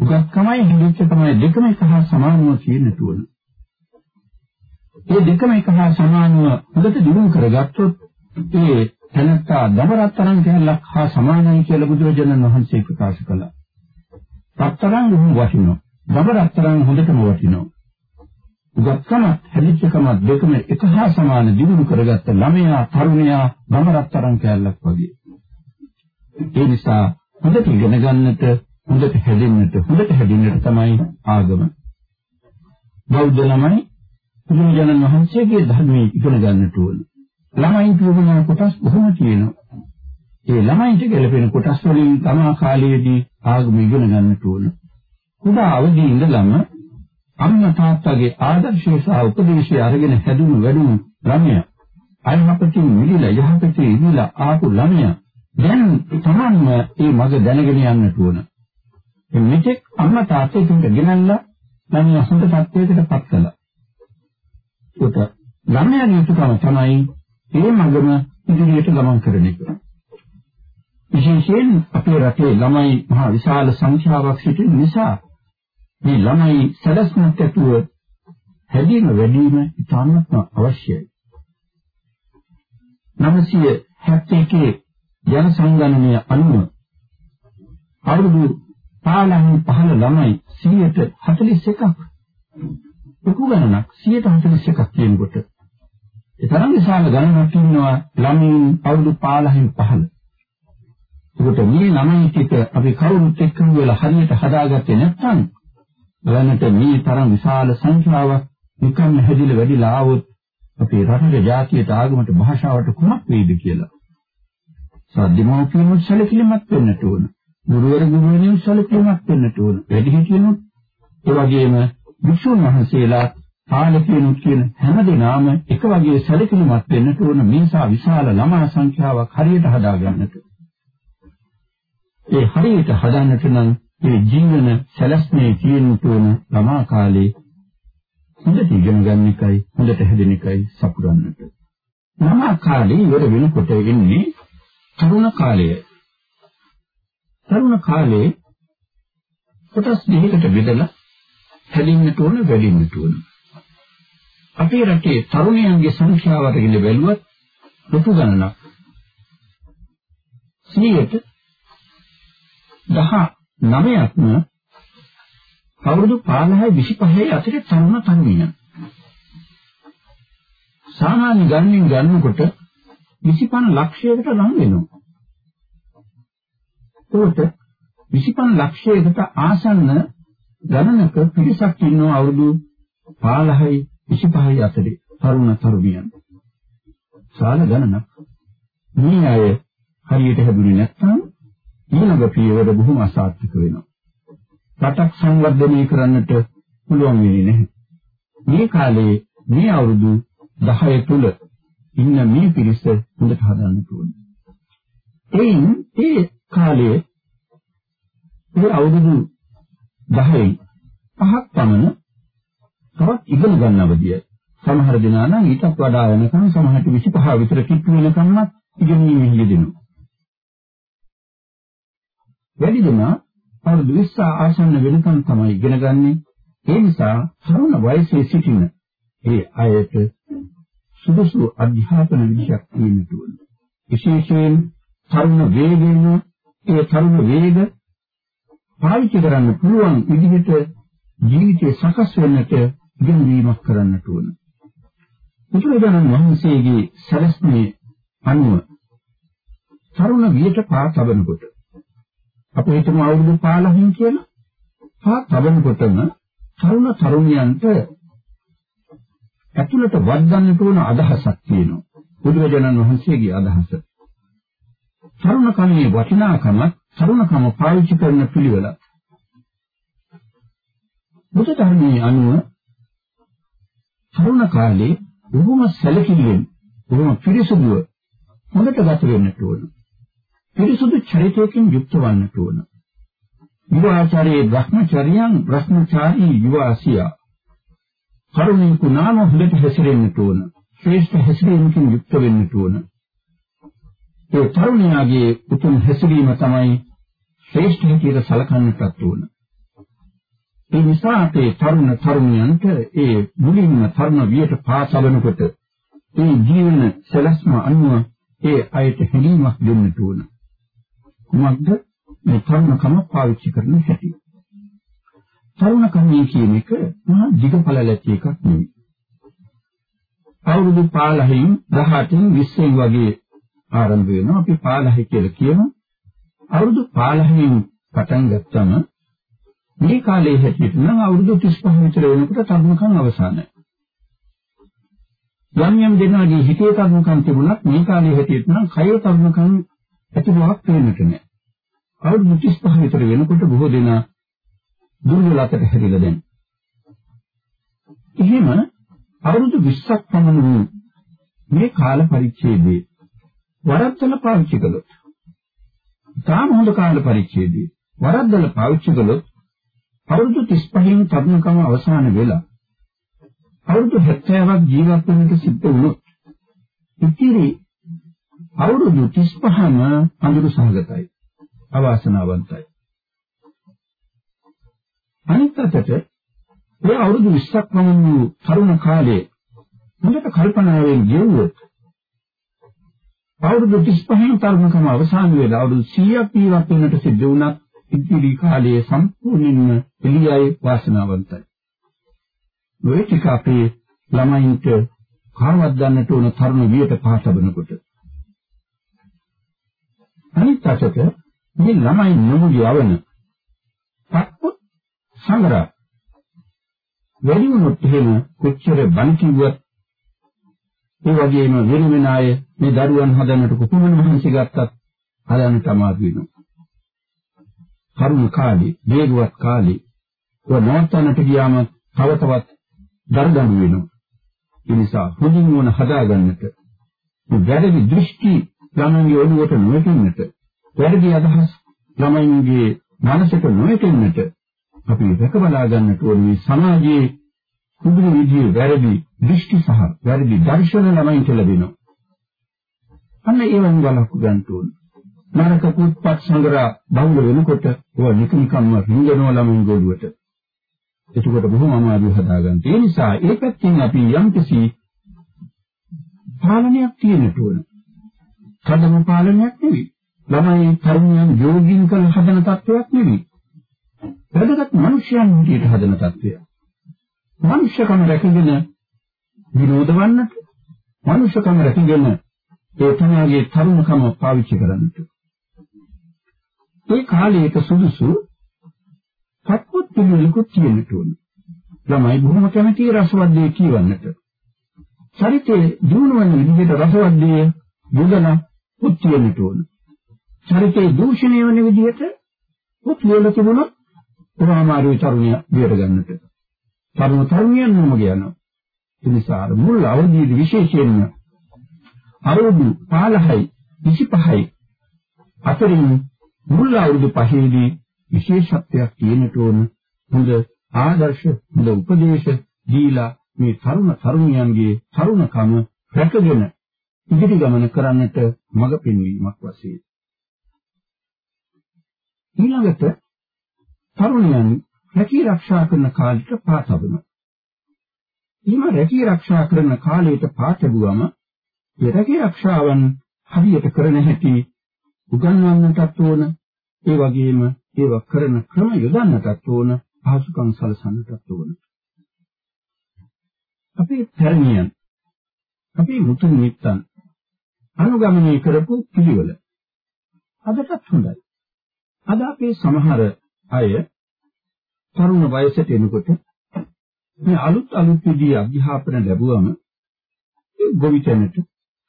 උගත්කමයි හැදිච්චකමයි දෙකම එක හා සමානව තියෙන්න ඕන. මේ දෙකම එක හා සමානව හොඳට දිනු කරගත්තොත් ඒ තනත්තා දමරතරන් කැලක් හා සමානයි කියලා බුදුරජාණන් වහන්සේ ප්‍රකාශ කළා. රත්තරන් වටිනවා. දමරතරන් හොඳටම වටිනවා. උගත්කම හැදිච්චකම දෙකම එක හා සමාන දිනු කරගත්ත ළමයා තරුණයා දමරතරන් කැලක් වගේ. ඒ නිසා හොඳට ඉගෙන ගන්නට හොඳට හැදෙන්නට හොඳට හැදෙන්නට තමයි ආගම. බෞද්ධ ළමයි බුදුරජාණන් වහන්සේගේ ධර්මයේ ඉගෙන ගන්නට ඕන. ළමයින් කියවන කොටස් බොහොම තියෙනවා. ඒ ළමයින්ට ගැලපෙන කොටස් වලින් තමා කාලයේදී ආගම ඉගෙන ගන්නට ඕන. කුඩා අවදී ඉඳලම අම්මා තාත්තගේ ආදර්ශය සහ උපදේශය අරගෙන හැදුණු වැඩුණු ළමයා අයහපතින් මිදිලා යහපතේ ඉඳලා ආපු ළමයා දැන් තමන්ම මේ මඟ දැනගෙන යන්නට ඕන. මෙතෙක් අම්මා තාත්තා තුන්ට ගෙනල්ලා ළමයා හොඳ තත්ත්වයකට පත් කළා. ඒක ළමයාගේ යුතුකම තමයි මේ මඟම ඉදිරියට ගමන් කරන එක. විශේෂයෙන් අපේ රටේ ළමයි මහා විශාල සංඛ්‍යාවක් සිටින නිසා මේ ළමයි සැලැස්මක් ඇතුව හැදීම වැඩිම ඉතාමත්ම අවශ්‍යයි. 971 ජන සංගණනය අනුව අවුරුදු 15 15 ළමයි 141ක් ලොකු ගණනක් 141ක් කියනකොට ඒ තරම් විශාල ගණනක් ඉන්නවා ළමයින් අවුරුදු 15න් පහළ. ඒකට මේ ළමයි ටික අපි කවුරුත් එක්කම වෙලා හරියට හදාගත්තේ නැත්නම් බලන්නට මේ තරම් විශාල සංඛ්‍යාවක් නිකන් හැදිලා වැඩිලා ආවොත් අපේ රටේ ජාතියට ආගමට භාෂාවට කුමක් වෙයිද කියලා. සද්දමෝපියමුත් සැලකිලිමත් වෙන්නට ඕන. ගුරුවර ගුරුවරියන් සැලකිලිමත් වෙන්නට ඕන. වැඩිහිටියනුත් ඒ වගේම වික්ෂුන් වහන්සේලා පාලකයන්ුත් කියන හැමදෙනාම එක වගේ සැලකිලිමත් වෙන්නට ඕන මේසා විශාල ළමා සංඛ්‍යාවක් හරියට හදාගන්නට. ඒ හරියට හදන්නට නම් මේ ජීවන සැලැස්මේ තියෙන තුන ළමා කාලේ හොඳට ඉගෙන ගන්න එකයි හොඳට හැදෙන එකයි සපුරන්නට. ළමා කාලේ ඉවර වෙනකොට එන්නේ තරුණ කාලය. තරුණ කාලේ කොටස් දෙකකට බෙදලා හැදින්නට ඕන වැඩින්නට ඕන. අපේ රටේ තරුණයන්ගේ සංඛ්‍යාව අරගෙන බැලුවත් ලොකු ගණනක්. 100ට 19ක්ම අවුරුදු 15 25 අතරේ තරුණ තරුණියන්. සාමාන්‍ය ගණනින් ගන්නකොට 25 ලක්ෂයකට ලං වෙනවා. ඒකට 25 ලක්ෂයකට ආසන්න ගණනක පිරිසක් ඉන්නවා අවුරුදු 15යි 25යි අතරේ තරුණ තරුණියන්. සාල ගණනක්. මේ අය හරියට හැදුනේ නැත්නම් ඊළඟ පියවර බොහොම අසාර්ථක වෙනවා. රටක් සංවර්ධනය කරන්නට පුළුවන් වෙන්නේ නැහැ. මේ කාලේ මේ අවුරුදු 10 තුල ඉන්න මේ පිරිස හොඳට හදන්න ඕනේ. එයින් ඒ කාලයේ ඒ අවුරුදු 10යි පහක් පමණ තවත් ඉගෙන ගන්න අවධියයි. සමහර දෙනා නම් ඊටත් වඩා වෙනකන් සමහරට 25 විතර කිට්ටු වෙනකන්ම ඉගෙනීමේ යෙදෙනවා. වැඩි දෙනා අවුරුදු 20 ආසන්න වෙනකන් තමයි ඉගෙන ගන්නේ. ඒ නිසා තරුණ වයසේ සිටින ඒ අයට සුදුසු අධ්‍යාපන විෂයක් තියෙන්න ඕන. විශේෂයෙන් තරුණ වේගයෙන් ඒ තරුණ වේග පාවිච්චි කරන්න පුළුවන් විදිහට ජීවිතය සකස් වෙන්නට ඉගෙනීමක් කරන්නට ඕන. බුදුරජාණන් වහන්සේගේ සැලැස්මේ අනුව තරුණ වියට පා තබනකොට අපි හිතමු අවුරුදු 15 කියලා පා තබනකොටම තරුණ තරුණියන්ට ඇතුළට වද්දන්නට ඕන අදහසක් තියෙනවා. බුදුරජාණන් වහන්සේගේ අදහස. තරුණ කමේ වටිනාකම තරුණකම පාවිච්චි කරන පිළිවෙල. බුදු ධර්මයේ අනුව තරුණ කාලේ බොහොම සැලකිලියෙන් බොහොම පිරිසුදුව හොඳට ගත වෙන්නට ඕන. පිරිසුදු චරිතයකින් යුක්ත වන්නට ඕන. යුවාචාරයේ භ්‍රමචර්යයන් භ්‍රමචාරී යුවාසියා කරුණිකු නාම හොඳට හැසිරෙන්නට ඕන. ශ්‍රේෂ්ඨ හැසිරීමකින් යුක්ත වෙන්නට ඕන. ඒ තරුණයාගේ උතුම් හැසිරීම තමයි ශ්‍රේෂ්ඨ හැටියට සලකන්නටත් ඕන. ඒ නිසා අපේ තරුණ තරුණියන්ට ඒ මුලින්ම තරුණ වියට පාසවනකොට ඒ ජීවන සැලැස්ම අනුව ඒ අයට හැඟීමක් දෙන්නට ඕන. කුමක්ද මේ තරුණකම පාවිච්චි කරන හැටි. තරුණකම කියන එක මහා දිගපළ ලැබි එකක් නෙවෙයි. අවුරුදු 15න් 18න් 20න් වගේ ආරම්භ වෙනවා. අපි 15 කියලා කියමු. අවුරුදු 15න් පටන් ගත්තම මේ කාලයේ හැටියට නම් අවුරුදු 35 විතර වෙනකොට තරුණකම් අවසానයි. යම් යම් දෙනාගේ හිතේ තරුණකම් තිබුණත් මේ කාලයේ හැටියට නම් කයේ තරුණකම් ඇති බවක් පේන්නට නෑ. අවුරුදු 35 විතර වෙනකොට බොහෝ දෙනා දුර්වල අතට හැරිලා දැන්. එහෙම අවුරුදු 20ක් පමණ වූ මේ කාල පරිච්ඡේදයේ වරද්දල පාවිච්චි කළොත් තාම හොඳ කාල පරිච්ඡේදයේ වරද්දල පාවිච්චි කළොත් අවුරුදු 35න් තරුණකම අවසන් වෙලා අවුරුදු 70ක් ජීවත් වෙන්නට සිද්ධ වුණොත් ඉතිරි අවුරුදු 35ම අඳුරු සහගතයි අවාසනාවන්තයි. අනිත් අතට මේ අවුරුදු 20ක් පමණ වූ තරුණ කාලයේ හොඳට කල්පනාවෙන් ගෙවුවොත් අවුරුදු 35න් තරුණකම අවසන් වෙලා අවුරුදු 100ක් ජීවත් වෙන්නට සිද්ධ වුණත් ඉදිරි කාලයේ සම්පූර්ණයෙන්ම එළියයි වාසනාවන්තයි. මේ ටික අපේ ළමයින්ට කාමවත් ගන්නට උන තරුණ වියට පාතබනකොට. අනිත් අතට මේ ළමයි නොමුලි යවන පත්පත් සංග්‍රහ වැඩි වුණොත් එහෙම කොච්චර බණ කිව්වත් ඒ වගේම වෙන වෙන අය මේ දරුවන් හදන්නට කුකුමන මහන්සි ගත්තත් හදන්නට අමාරු වෙනවා. කරුණ කාලේ, වේගවත් කාලේ ඔය නවත්තන්නට ගියාම තව තවත් දරදඬු වෙනවා. ඒ නිසා හොඳින් වුණ හදාගන්නට මේ වැරදි දෘෂ්ටි ළමයින්ගේ ඔළුවට නොවැටෙන්නට, වැරදි අදහස් ළමයින්ගේ මනසට නොවැටෙන්නට අපි දැක බලා ගන්නට ඕනේ මේ සමාජයේ කුදුරු විදිහේ වැරදි දෘෂ්ටි සහ වැරදි දර්ශන ළමයින්ට ලැබෙනවා. අන්න ඒවන් වලක්ව ගන්න ඕනේ. නරක පුත්පත් සංග්‍රහ බහුල වෙනකොට ඒවා නිකනිකම්ම රිංගනවා ළමයින් ගොඩුවට. එතකොට බොහොම අමාරු හදාගන්න. ඒ නිසා ඒ පැත්තෙන් අපි යම්කිසි පාලනයක් තියෙන්න ඕන. කඩම පාලනයක් නෙවෙයි. ළමයි තරුණයන් යෝගින් කළ හදන තත්වයක් නෙවෙයි. වැදගත් මිනිසයන් විදිහට හදන තත්වයක්. මනුෂ්‍යකම රැකගෙන විනෝද වන්නට මනුෂ්‍යකම රැකගෙන ඒ තමගේ තරුණකම පාවිච්චි කරන්නට. ඒ කාලයක සුදුසු සත්පුත් පිළිවෙලකුත් තියෙන්නට ඕන. ළමයි බොහොම කැමති රසවත් දේ කියවන්නට. චරිතේ දිනුවන විදිහට රසවත් දේ යොදලා පුත් කියන්නට ඕන. චරිතේ දූෂණය වෙන විදිහට පුත් ලියලා තිබුණොත් ප්‍රමාමාරී තරුණිය බේර ගන්නට. තරුණ තරුණියන් නම කියනවා. ඒ නිසා මුල් අවධියේදී විශේෂයෙන්ම අවුරුදු 15යි 25යි අතරින් මුල් අවුරුදු පහේදී විශේෂත්වයක් තියෙනට ඕන හොඳ ආදර්ශ හොඳ උපදේශ දීලා මේ තරුණ තරුණියන්ගේ තරුණකම රැකගෙන ඉදිරි ගමන කරන්නට මඟ පෙන්වීමක් වශයෙන් ඊළඟට තරුණයන් රැකී ආරක්ෂා කරන කාලෙට පාතබන. එහෙම රැකී ආරක්ෂා කරන කාලයට පාතබුවම ඒ රැකී ආරක්ෂාවන් හරියට කරන හැටි උගන්වන්නටත් ඕන ඒ වගේම ඒව කරන ක්‍රම යොදන්නටත් ඕන පහසුකම් සලසන්නටත් ඕන. අපේ ධර්මයන් අපේ මුතු නිමිත්තන් අනුගමනය කරපු පිළිවෙල අදටත් හොඳයි. අද අපේ සමහර අය තරුණ වයසට එනකොට මේ අලුත් අලුත් විදිහේ අධ්‍යාපන ලැබුවම ඒ ගොවිතැනට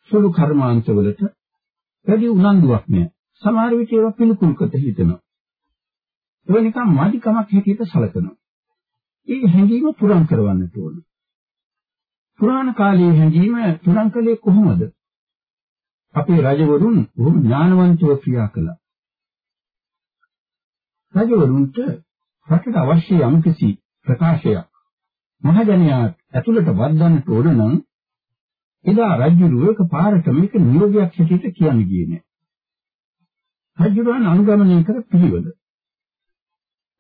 සුළු කර්මාන්තවලට වැඩි උනන්දුවක් නෑ. සමහර විට ඒවා පිළිකුල්කට හිතෙනවා. ඒක නිකන් මාධිකමක් හැටියට සැලකනවා. ඒ හැඟීම පුරන් කරවන්නට ඕන. පුරාණ කාලයේ හැඟීම පුරන් කළේ කොහොමද? අපේ රජවරුන් බොහොම ඥානවන්තව ක්‍රියා කළා. රජවරුන්ට රටට අවශ්‍ය යම්කිසි ප්‍රකාශයක් මහජනයාට ඇතුළට වද්දන්නට ඕන නම් එදා රජුරුව එක පාරට මේක නියෝගයක් හැටියට කියන්නේ ගියේ නෑ. රජුරුවන් අනුගමනය කර පිළිවෙල.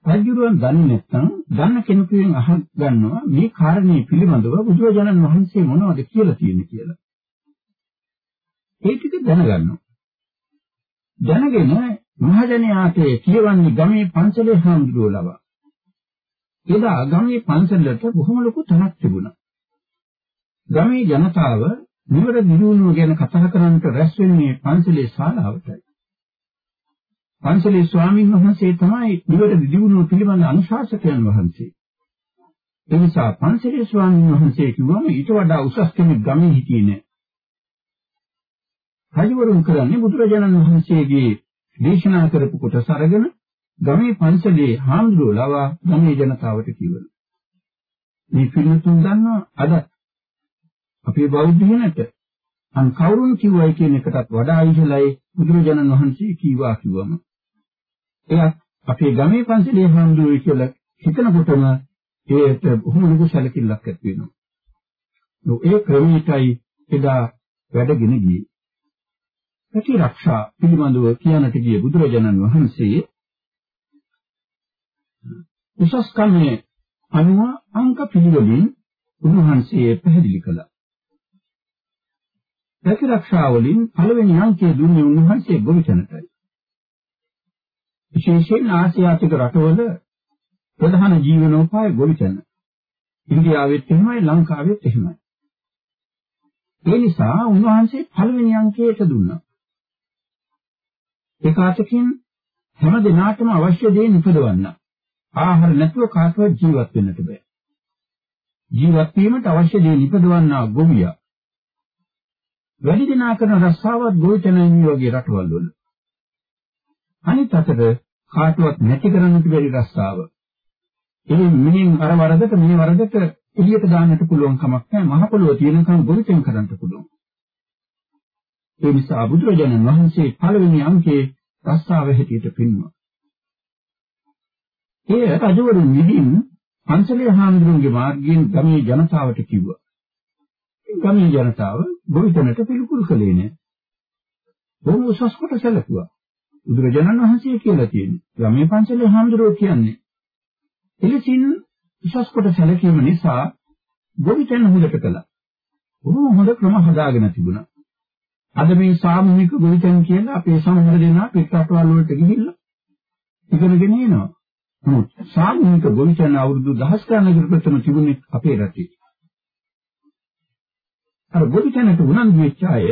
රජුරුවන් දන්නේ නැත්නම් දන්න කෙනෙකුෙන් අහ ගන්නවා මේ කාරණේ පිළිබඳව බුදුරජාණන් වහන්සේ මොනවද කියලා තියෙන්නේ කියලා. ඒ ටික දැනගන්නවා. දැනගෙන මහජනයාට කියවන්නේ ගමේ පන්සලේ හාමුදුරුවෝ ලවා. එදා ගමේ පන්සලට බොහොම ලොකු තනක් තිබුණා. ගමේ ජනතාව නිවර දිනුනුව ගැන කතා කරන්නට රැස් වෙන්නේ පන්සලේ ශාලාවටයි. පන්සලේ ස්වාමීන් වහන්සේ තමයි නිවර දිනුනුව පිළිබඳ අනුශාසකයන් වහන්සේ. ඒ නිසා පන්සලේ ස්වාමීන් වහන්සේ කිව්වම ඊට වඩා උසස් කෙනෙක් ගමේ හිටියේ නෑ. රජවරුන් කරන්නේ බුදුරජාණන් වහන්සේගේ දේශනා කරපු කොටස අරගෙන ගමේ පන්සලේ හාමුදුරුවෝ ලවා ගමේ ජනතාවට කිව්වලු. මේ පිළිතුන් දන්නවා අද අපේ බෞද්ධයනට අන් කවුරුන් කිව්වයි කියන එකටත් වඩා ඉහළයි බුදුරජාණන් වහන්සේ කීවා කිව්වම. එයත් අපේ ගමේ පන්සලේ හාමුදුරුවෝ කියලා හිතනකොටම ඒකට බොහොම ලොකු සැලකිල්ලක් ඇති වෙනවා. ඒ ක්‍රමයටයි එදා වැඩගෙන ගියේ. ප්‍රතිරක්ෂා පිළිබඳව කියනට ගිය බුදුරජාණන් වහන්සේ උසස් කන්නේ අනුව අංක පිළිවෙලින් උන්වහන්සේ පැහැදිලි කළා. ප්‍රතිරක්ෂා වලින් පළවෙනි අංකය දුන්නේ උන්වහන්සේ ගොවිතැනටයි. විශේෂයෙන් ආසියාතික රටවල ප්‍රධාන ජීවනෝපාය ගොවිතැන. ඉන්දියාවෙත් එහෙමයි ලංකාවෙත් එහෙමයි. ඒ නිසා උන්වහන්සේ පළවෙනි අංකයට දුන්නා. ඒක අතකින් හැම දිනාටම අවශ්‍ය දේ නිපදවන්න. ආහාර නැතුව කාටවත් ජීවත් වෙන්නට බෑ. ජීවත් වීමට අවශ්‍ය දේ නිපදවන්නා ගොවියා. වැඩි දිනා කරන රස්සාවත් ගොවිතැනින් වගේ රටවල් වල. අනිත් අතට කාටවත් නැති කරන්නට බැරි රස්සාව. ඒ මිනින් අර වරදට මේ වරදට එළියට දාන්නට පුළුවන් කමක් නැහැ. මහ පොළොව තියෙනකම් ගොවිතැන් කරන්න පුළුවන්. ඒ නිසා බුදුරජාණන් වහන්සේ පළවෙනි අංකයේ රස්සාව හැටියට පෙන්වුවා. ඒ රජවරුන් විදිහින් පන්සලේ හාමුදුරුවන්ගේ මාර්ගයෙන් ගමේ ජනතාවට කිව්වා. ගමේ ජනතාව ගොවිතැනට පිළිකුල් කළේ නෑ. බොහොම උසස් කොට සැලකුවා. බුදුරජාණන් වහන්සේ කියලා තියෙන්නේ. ගමේ පන්සලේ හාමුදුරුවෝ කියන්නේ. එලෙසින් උසස් කොට සැලකීම නිසා ගොවිතැන හොඳට කළා. බොහොම හොඳ ක්‍රම හදාගෙන තිබුණා. අද මේ සාමූහික ගොවිතැන් කියලා අපේ සමහර දෙනා පිටරටවල් වලට ගිහිල්ලා ඉගෙනගෙන එනවා. නමුත් සාමූහික ගොවිතැන අවුරුදු දහස් ගණනකට ප්‍රථම තිබුණේ අපේ රටේ. අර ගොවිතැනට උනන්දු වෙච්ච අය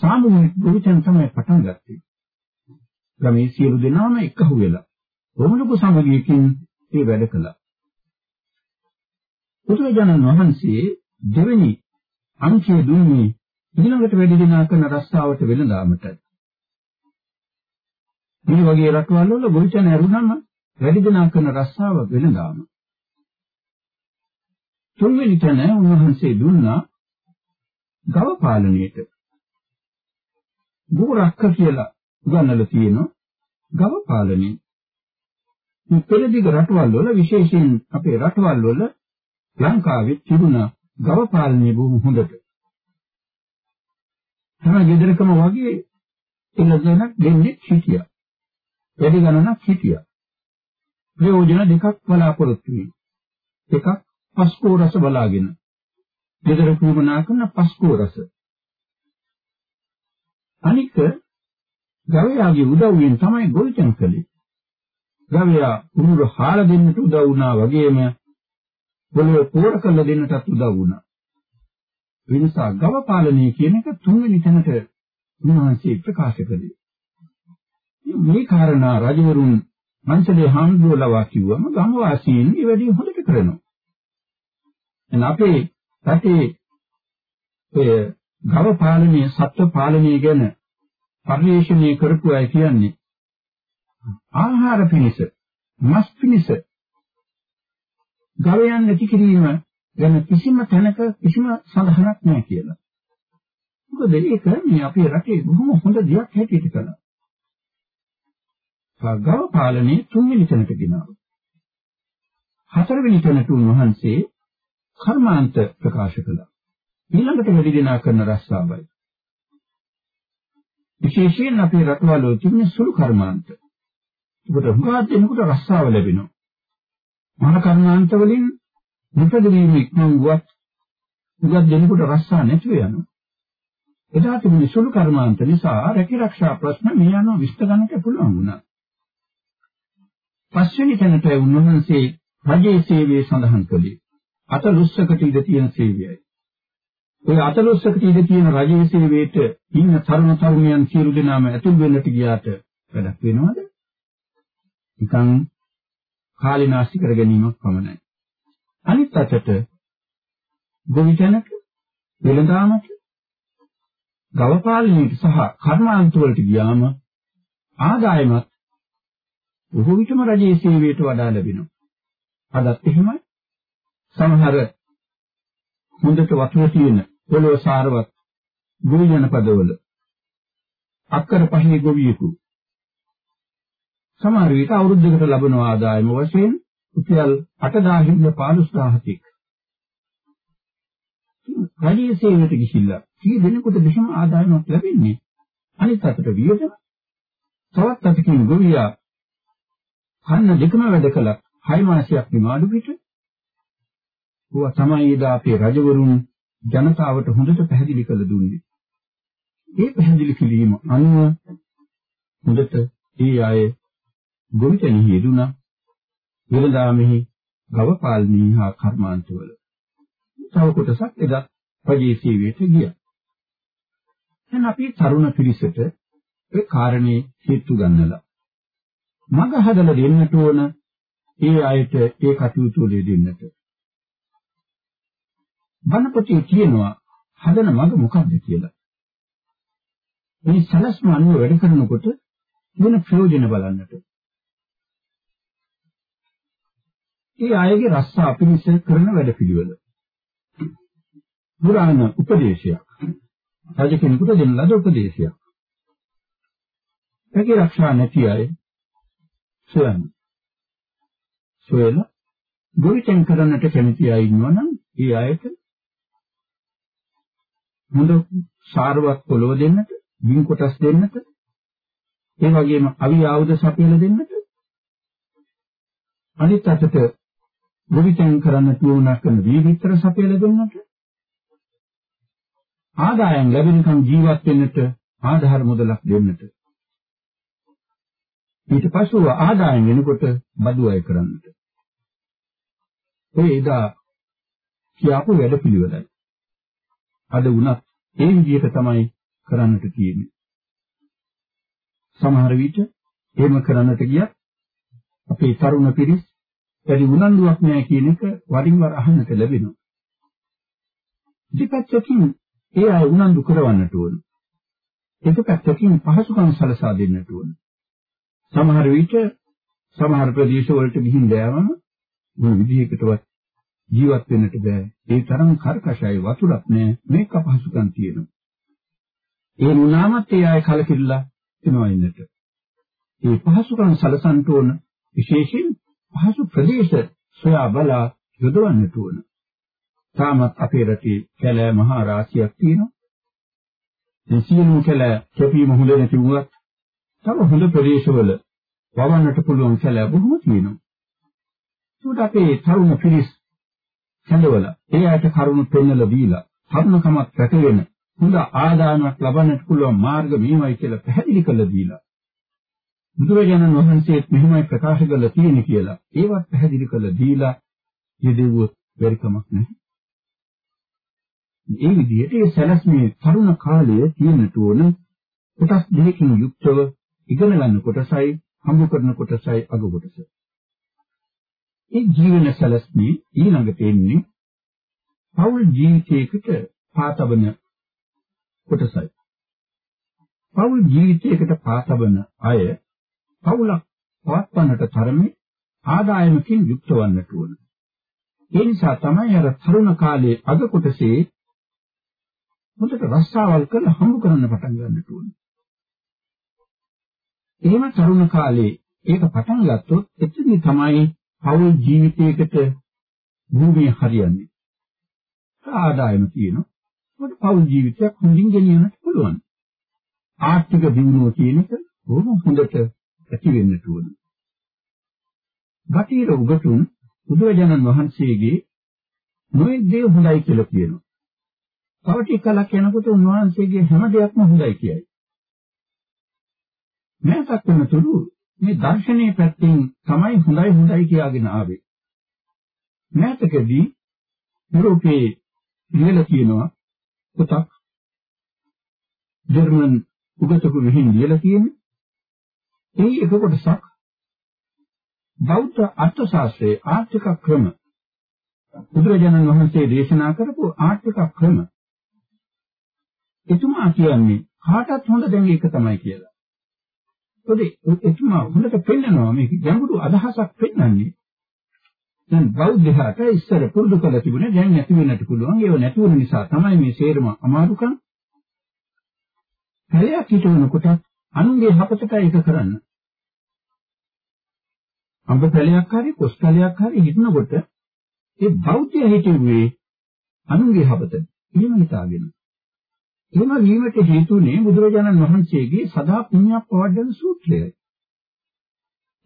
සාමූහික ගොවිතැන තමයි පටන් ගත්තේ. ගමේ සියලු දෙනාම එකහු වෙලා කොමුණුක සමගියකින් ඒ වැඩ කළා. බුදුරජාණන් වහන්සේ දෙවෙනි අංකය දුන්නේ ඊළඟට වැඩි දිනා කරන රස්සාවට වෙනදාමට. මේ වගේ රටවල් වල ගොවිතැන ඇරුණම වැඩි දිනා කරන රස්සාව වෙනදාම. තුන්වෙනි තැන උන්වහන්සේ දුන්නා ගව පාලනයට. ගෝරක්ක කියලා උගන්වලා තියෙනවා ගව පාලනය. මේ පෙරදිග රටවල් වල විශේෂයෙන් අපේ රටවල් වල ලංකාවේ තිබුණ ගව පාලනය බොහොම හොඳට. හැම ගෙදරකම වගේ එළදෙනක් දෙන්නේ හිටියා. වැඩි ගණනක් හිටියා. ප්‍රයෝජන දෙකක් බලාපොරොත්තු වෙයි. එකක් පස්කෝ රස බලාගෙන. ගෙදර කුමනා කරන පස්කෝ රස. අනික ගවයාගේ උදව්වෙන් තමයි ගොවිතැන් කළේ. ගවයා උරුර හාල දෙන්නට උදව් වුණා වගේම පොළොව පෝර කළ දෙන්නටත් උදව් වුණා. ඒ නිසා ගව පාලනය කියන එක තුන්වෙනි තැනට උන්වහන්සේ ප්‍රකාශ කළේ. මේ කාරණා රජවරුන් මන්සලේ හාමුදුරුවෝ කිව්වම ගම්වාසීන් මේ වැඩි හොඳට කරනවා. එන අපේ රටේ ඒ ගව පාලනය සත්ව පාලනය ගැන පරිශ්‍රණය කරපු අය කියන්නේ ආහාර පිණිස මස් පිණිස ගවයන් නැති කිරීම ගැන කිසිම තැනක කිසිම සඳහනක් නැහැ කියලා. මොකද ඒක මේ අපේ රටේ බොහොම හොඳ දෙයක් හැටියට කළා. ගව පාලනයේ තුන්වෙනි තැනට ගෙනාවා. හතරවෙනි තැනට උන්වහන්සේ කර්මාන්ත ප්‍රකාශ කළා. ඊළඟට වැඩි දෙනා කරන රස්සාවයි. විශේෂයෙන් අපේ රටවල තිබෙන සුළු කර්මාන්ත. ඒකට හුඟක් දෙනකොට රස්සාව ලැබෙනවා. මහා කර්මාන්ත වලින් නිපදවීම ඉක්මවුවත් හුඟක් දෙනකොට රස්සා නැතිව යනවා. එදා තිබුණේ සුළු කර්මාන්ත නිසා රැකිරක්ෂා ප්‍රශ්න මේ යනවා විශ්ත ගන්නට පුළුවන් වුණා. පස්වෙනි තැනට උන්වහන්සේ රජයේ සේවය සඳහන් කළේ අතලොස්සකට ඉඳ තියෙන සේවයයි. ඔය අතලොස්සකට ඉඳ තියෙන රජයේ සේවයට ඉන්න තරුණ තරුණියන් සියලු දෙනාම ඇතුල් වෙන්නට ගියාට වැඩක් වෙනවද? නිකන් කාලිනාස්ති කර ගැනීමක් පමණයි. අනිත් අතට ගොවිතැනක වෙළඳාමට ගව පාලනයට සහ කර්මාන්ත වලට ගියාම ආදායමත් බොහෝ විටම රජයේ සේවයට වඩා ලැබෙනවා. අදත් එහෙමයි. සමහර හොඳට වතුර තියෙන පොළොව සාරවත් ගොවි ජනපදවල අක්කර පහේ ගොවියෙකු සමහර විට අවුරුද්දකට ලබන ආදායම වශයෙන් රුපියල් 8000 15000ක් රජයේ සේවයට ගිහිල්ලා කී දෙනෙකුට දෙහිම ආදායමක් ලැබෙන්නේ? අනිත් අතට වියදම තවත් අතකින් ගොවියා කන්න දෙකම වැඩ කළා. 6 මාසයක් නිමාඩු පිට. ඕවා තමයි එදා අපේ රජවරුන් ජනතාවට හොඳට පැහැදිලි කළ දුන්නේ. ඒ පැහැදිලි කිරීම අනුව හොඳට ඒ අය ගොවිතැනෙහි යෙදුණා. වෙළඳාමෙහි ගව පාලනී හා කර්මාන්තවල. තව කොටසක් එදා රජයේ සේවයට ගියා. දැන් අපි තරුණ පිරිසට ඒ කාරණේ හේතු ගන්නලා මග හදලා දෙන්නට ඕන ඒ අයට ඒ කටයුතු වල දෙන්නට. බණපොතේ කියනවා හදන මඟ මොකක්ද කියලා. මේ සලස්ම අනුව වැඩ කරනකොට වෙන ප්‍රයෝජන බලන්නට. ඒ අයගේ රස්සා අපිරිස කරන වැඩපිළිවෙල. පුරාණ උපදේශයක්. රජ කෙනෙකුට දෙන ලද උපදේශයක්. ඒකේ ආරක්ෂා නැති අය සොයන. සොයලා ගොවිතැන් කරන්නට කැමති අය ඉන්නවනම් ඒ අයට හොඳ සාරවත් පොළොව දෙන්නට, බිම් කොටස් දෙන්නට, ඒ වගේම අවි ආයුධ සපයලා දෙන්නට. අනිත් අතට ගොවිතැන් කරන්න තුවුණා කරන වීවිතර සපයලා දෙන්නට. ආදායම් ලැබෙනකම් ජීවත් වෙන්නට ආධාර මුදලක් දෙන්නට. ඊට පස්ව ආදායම් වෙනකොට බදු අය කරන්නට. ඒ එදා කියාපු වැඩ පිළිවෙලයි. අද වුණත් ඒ විදිහට තමයි කරන්නට තියෙන්නේ. සමහර විට එහෙම කරන්නට ගියත් අපේ තරුණ පිරිස් වැඩි උනන්දුවක් නැහැ කියන එක වරින් වර අහන්නට ලැබෙනවා. දෙපැත්තකින් ඒ අය උනන්දු කරවන්නට ඕන. එක පැත්තකින් පහසුකම් සලසා දෙන්නට ඕන. සමහර විට සමහර ප්‍රදේශ වලට ගිහින් දැවම මොන විදිහකටවත් ජීවත් වෙන්නට බෑ. ඒ තරම් කර්කශයි වතුරක් නෑ මේක අපහසුකම් තියෙනවා. ඒ වුණාමත් ඒ අය කලකිරලා එනවා ඉන්නට. ඒ පහසුකම් සලසන්න ඕන විශේෂයෙන් පහසු ප්‍රදේශ සොයා බලා යොදවන්නට ඕන. තාමත් අපේ රටේ කැලෑ මහා රාශියක් තියෙනවා. මේ සියලුම කැලෑ කැපීම හොඳ නැති වුණත් තව හොඳ ප්‍රදේශවල වවන්නට පුළුවන් කැලෑ බොහොම තියෙනවා. ඒකට අපේ තරුණ පිරිස් කැඳවලා ඒ අයට කරුණු පෙන්වලා දීලා තරුණකමක් රැකගෙන හොඳ ආදානයක් ලබන්නට පුළුවන් මාර්ග මේවයි කියලා පැහැදිලි කරලා දීලා බුදුරජාණන් වහන්සේත් මෙහිමයි ප්‍රකාශ කරලා තියෙන්නේ කියලා ඒවත් පැහැදිලි කරලා දීලා යෙදුවොත් බැරිකමක් නැහැ. ඒ විදිහට ඒ සැලැස්මේ තරුණ කාලය තියෙනට ඕන කොටස් දෙකකින් යුක්තව ඉගෙන ගන්න කොටසයි හම්බ කරන කොටසයි අග කොටස. ඒ ජීවන සැලැස්මේ ඊළඟට එන්නේ පෞල් ජීවිතයකට පාතබන කොටසයි. පෞල් ජීවිතයකට පාතබන අය පෞලක් පවත්වන්නට තරමේ ආදායමකින් යුක්ත වන්නට ඕන. ඒ නිසා තමයි අර තරුණ කාලයේ අග කොටසේ හොඳට රස්සාවල් කරලා හම්බ කරන්න පටන් ගන්නට ඕන. එහෙම තරුණ කාලේ ඒක පටන් ගත්තොත් එතනදි තමයි පෞල් ජීවිතයකට භූමිය හරියන්නේ. ආදායම තියෙනවා. ඒකට පෞල් ජීවිතයක් හොඳින් ගෙනියන්නත් පුළුවන්. ආර්ථික දියුණුව කියන එක බොහොම හොඳට ඇති වෙන්නට ඕන. ගතිර උගතුන් බුදුරජාණන් වහන්සේගේ නොයෙක් දේ හොඳයි කියලා කියනවා. තව ටික කලක් යනකොට උන්වහන්සේගේ හැම දෙයක්ම හොඳයි කියයි. මේකත් වෙනතුරු මේ දර්ශනීය පැත්තෙන් තමයි හොඳයි හොඳයි කියාගෙන ආවේ. මෑතකදී යුරෝපයේ ලියලා කියනවා පොතක් ජර්මන් උගතකු විහිං ලියලා තියෙන්නේ. ඒ එක කොටසක් බෞද්ධ අර්ථශාස්ත්‍රයේ ආර්ථික ක්‍රම බුදුරජාණන් වහන්සේ දේශනා කරපු ආර්ථික ක්‍රම එතුමා කියන්නේ කාටත් හොඳ දැන් ඒක තමයි කියලා. ඒකද එතුමා හොඳට පෙන්නනවා මේක ගැඹුරු අදහසක් පෙන්නන්නේ. දැන් බෞද්ධයාට ඉස්සර පුරුදු කරලා තිබුණේ දැන් නැති වෙන්නට පුළුවන්. ඒව නැති වෙන නිසා තමයි මේ සේරම අමාරුකම්. හැලයක් හිටවනකොට අනුන්ගේ හපතට ඒක කරන්න. අඹ පැලයක් හරි කොස් පැලයක් හරි හිටනකොට ඒ බෞද්ධය හිතුවේ අනුන්ගේ හපතට. එහෙම හිතාගෙන. එහෙම වීමට හේතුනේ බුදුරජාණන් වහන්සේගේ සදා පුණ්‍යක් පවඩන සූත්‍රයයි.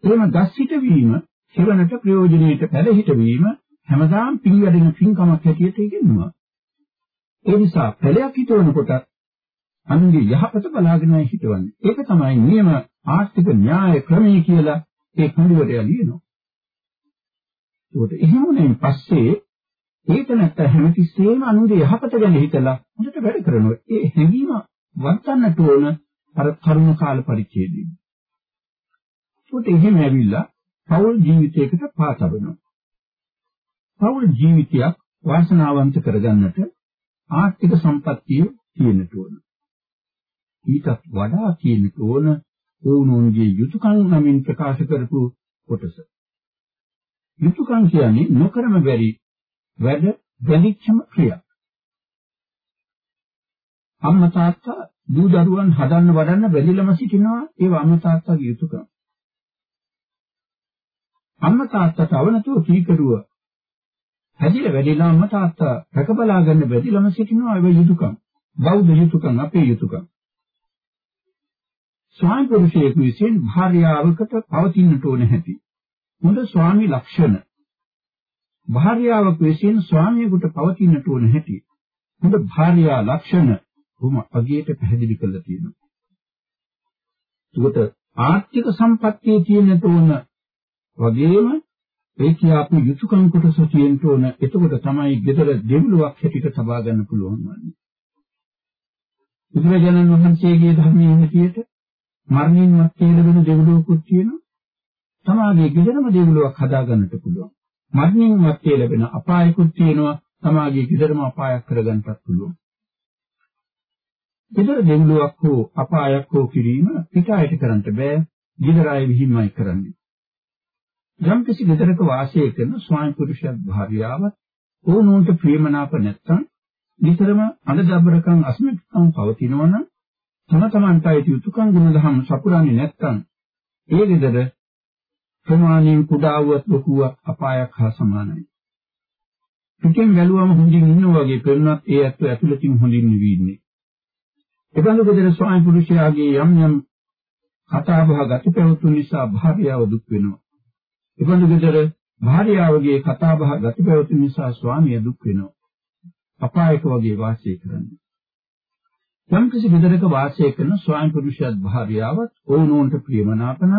එහෙම දස්සිත වීම, සිවණට ප්‍රයෝජනෙට පෙරහිට වීම හැමදාම පිළිවැඩෙන පින්කමක් හැටියට ඉගෙනුවා. ඒ නිසා පළයක් හිතවනකොට අනුන්ගේ යහපත බලාගෙනයි හිතවන්නේ. ඒක තමයි නියම ආර්ථික න්‍යාය ක්‍රමය කියලා ඒ කුඹුරට ලියනවා. ඒකට එහෙම පස්සේ ඒක නැත්නම් හැමතිස්සෙම අනුන්ගේ යහපත ගැන හිතලා හොඳට වැඩ කරනවා. ඒ හැඟීම වර්තන්නට ඕන අර තරුණ කාල පරිච්ඡේදයේ. ඒකට එහෙම ඇවිල්ලා පෞල් ජීවිතයකට පාතබනවා. පෞල් ජීවිතයක් වාසනාවන්ත කරගන්නට ආර්ථික සම්පත්තිය තියෙන්නට ඕන. ඊටත් වඩා තියෙන්නට ඕන ඕනෝන්ගේ යුතුයකම් නමින් ප්‍රකාශ කරපු කොටස. යුතුයකම් කියන්නේ නොකරම බැරි වැඩ බැඳිච්චම ක්‍රියා. අම්මා තාත්තා දූ දරුවන් හදන්න වඩන්න බැඳිලම සිටිනවා ඒව අම්මා තාත්තාගේ යුතුයකම. අම්මා තාත්තට අවනතෝ කීකරුව හැදිලා වැඩිලා අම්මා තාත්තා රැකබලා ගන්න බැඳිලම සිටිනවා ඒව යුතුයකම. බෞද්ධ යුතුයකම් අපේ යුතුයකම්. ස්වාමි පුරුෂයෙකු විසින් භාර්යාවකට පවතින්නට ඕන හැටි. හොඳ ස්වාමි ලක්ෂණ භාර්යාවක් විසින් ස්වාමියෙකුට පවතින්නට ඕන හැටි හොඳ භාර්යා ලක්ෂණ කොහොම අගියට පැහැදිලි කරලා තියෙනවා. ඒකට ආර්ථික සම්පත්තිය තියෙන්නට ඕන වගේම ඒ කියාපු යුතුයකම් කොටස තියෙන්න ඕන. එතකොට තමයි ගෙදර දෙවිලුවක් හැටියට තබා ගන්න පුළුවන් වන්නේ. බුදුරජාණන් වහන්සේගේ ධර්මයේ හැටියට මරණින් මත්තේ ලැබෙන දෙවිලෝකුත් තියෙනවා. තමාගේ ගෙදරම දෙවිලෝක් හදාගන්නට පුළුවන්. මරණින් මත්තේ ලැබෙන අපායකුත් තියෙනවා. තමාගේ ගෙදරම අපායක් කරගන්නත් පුළුවන්. ගෙදර දෙවිලෝක් හෝ අපායක් හෝ කිරීම පිටායට කරන්න බෑ. ගෙදර අය විහිම්මයි කරන්නේ. යම් කිසි ගෙදරක වාසය කරන ස්වාමි පුරුෂයත් භාර්යාව ඕනෝන්ට ප්‍රේමනාප නැත්තම් නිතරම අනදබරකම් අස්මිකම් පවතිනවා නම් තම තමන්ට අයිති යුතුයකම් ගුණධම් සපුරන්නේ නැත්තම් ඒ ගෙදර ප්‍රමාණයෙන් කුඩා වූවත් ලොකුවක් අපායක් හා සමානයි. පිටින් බැලුවම හොඳින් ඉන්නවා වගේ පෙනුනත් ඒ ඇත්ත ඇතුළතින් හොඳින් නිවින්නේ. එබඳු ගෙදර ස්වාමි පුරුෂයාගේ යම් යම් කතා බහ ගති පැවතුම් නිසා භාර්යාව දුක් වෙනවා. එබඳු ගෙදර භාර්යාවගේ කතා බහ ගති පැවතුම් නිසා ස්වාමියා දුක් වෙනවා. අපායක වගේ වාසය කරන්නේ. යම් කිසි ගෙදරක වාසය කරන ස්වාමි පුරුෂයත් භාර්යාවත් ඕනෝන්ට ප්‍රියමනාපන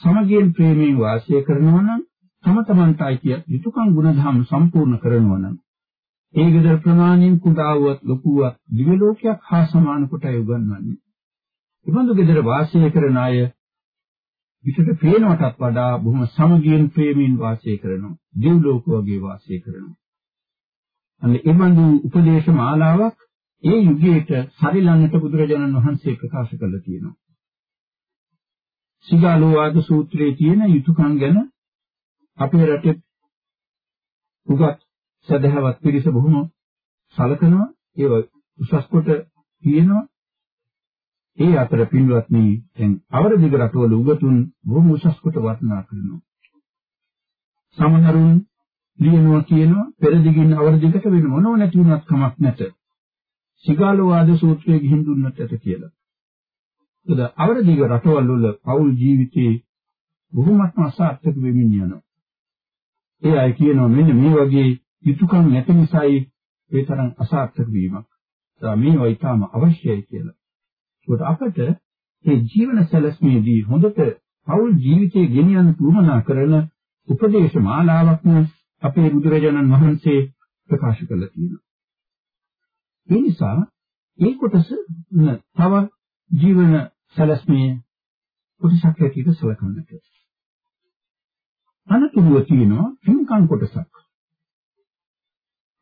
සමගියෙන් ප්‍රේමයෙන් වාසය කරනවා නම් තම තමන්ට අයිතිය යුතුයකම් ගුණධර්ම සම්පූර්ණ කරනවා නම් ඒ ගෙදර ප්‍රමාණයෙන් කුඩාවත් ලොකුවත් දිව්‍ය ලෝකයක් හා සමාන කොටයි උගන්වන්නේ. ඉබඳු ගෙදර වාසය කරන අය පිටට පේනවටත් වඩා බොහොම සමගියෙන් ප්‍රේමයෙන් වාසය කරනවා. දිව් ලෝක වගේ වාසය කරනවා. අන්න එබඳු උපදේශ මාලාවක් ඒ යුගයේට සරිලන්නට බුදුරජාණන් වහන්සේ ප්‍රකාශ කළා තියෙනවා. සිගාලෝවාද සූත්‍රයේ තියෙන යුතුයකම් ගැන අපේ රටේ උගත් සදහවත් පිරිස බොහොම සලකනවා. ඒව උසස් කොට කියනවා. ඒ අතර පින්වත්නි දැන් අවරදිග රටවල උගතුන් බොහොම උසස් කොට වර්ණනා කරනවා. සමහරුන් ලියනවා කියනවා පෙරදිගින් අවරදිගට වෙන මොනව නැති වුණත් කමක් නැත. සිගාලෝවාද සූත්‍රයේ ගිහින් දුන්නට ඇත කියලා ඒද අවරදිග රටවල් වල පෞල් ජීවිතේ බොහොමත්ම අසාර්ථක වෙමින් යනවා ඒ අය කියනවා මෙන්න මේ වගේ යුතුයකම් නැති නිසායි ඒ තරම් අසාර්ථක වීමක්. ඒ මේවා ඊටාම අවශ්‍යයි කියලා. ඒකට අපට මේ ජීවන සැලැස්මේදී හොඳට පෞල් ජීවිතයේ ගෙනියන්න උවමනා කරන උපදේශ මාලාවක්ම අපේ බුදුරජාණන් වහන්සේ ප්‍රකාශ කළා තියෙනවා. ඒ නිසා ඒ කොටස තව ජීවන සැලැස්මේ කොටසක් හැටියට සැලකන්නට. අනතුරුව තියෙනවා පින්කම් කොටසක්.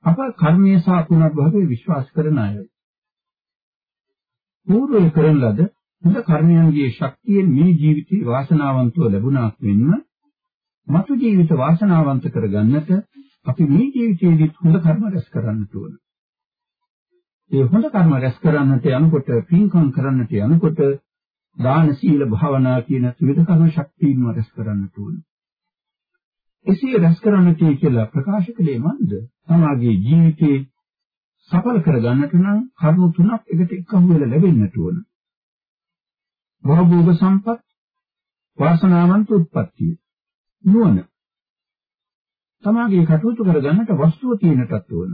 අප කර්මයේ සහ පුනර්භවයේ විශ්වාස කරන අයයි. පූර්වයේ කරන ලද හොඳ කර්මයන්ගේ ශක්තියෙන් මේ ජීවිතේ වාසනාවන්තව ලැබුණාක් වෙන්න මතු ජීවිත වාසනාවන්ත කරගන්නට අපි මේ ජීවිතයේදී හොඳ කර්ම රැස් කරන්නට ඕන. ඒ හොඳ කර්ම රැස් කරන්නට යනකොට පින්කම් කරන්නට යනකොට දාන සීල භාවනා කියන ත්‍රිවිධ කර්ම ශක්තියින්ම රැස් කරන්නට ඕන. එසේ රැස් කරන්නට කියලා ප්‍රකාශ කළේ මන්ද? තමාගේ ජීවිතේ සඵල කරගන්නට නම් කරුණු තුනක් එකට එකහු වෙලා ලැබෙන්නට ඕන. භවභෝග සම්පත්, වාසනාවන්ත උත්පත්තිය, නුවණ. තමාගේ කටයුතු කරගන්නට වස්තුව තියෙනටත් ඕන.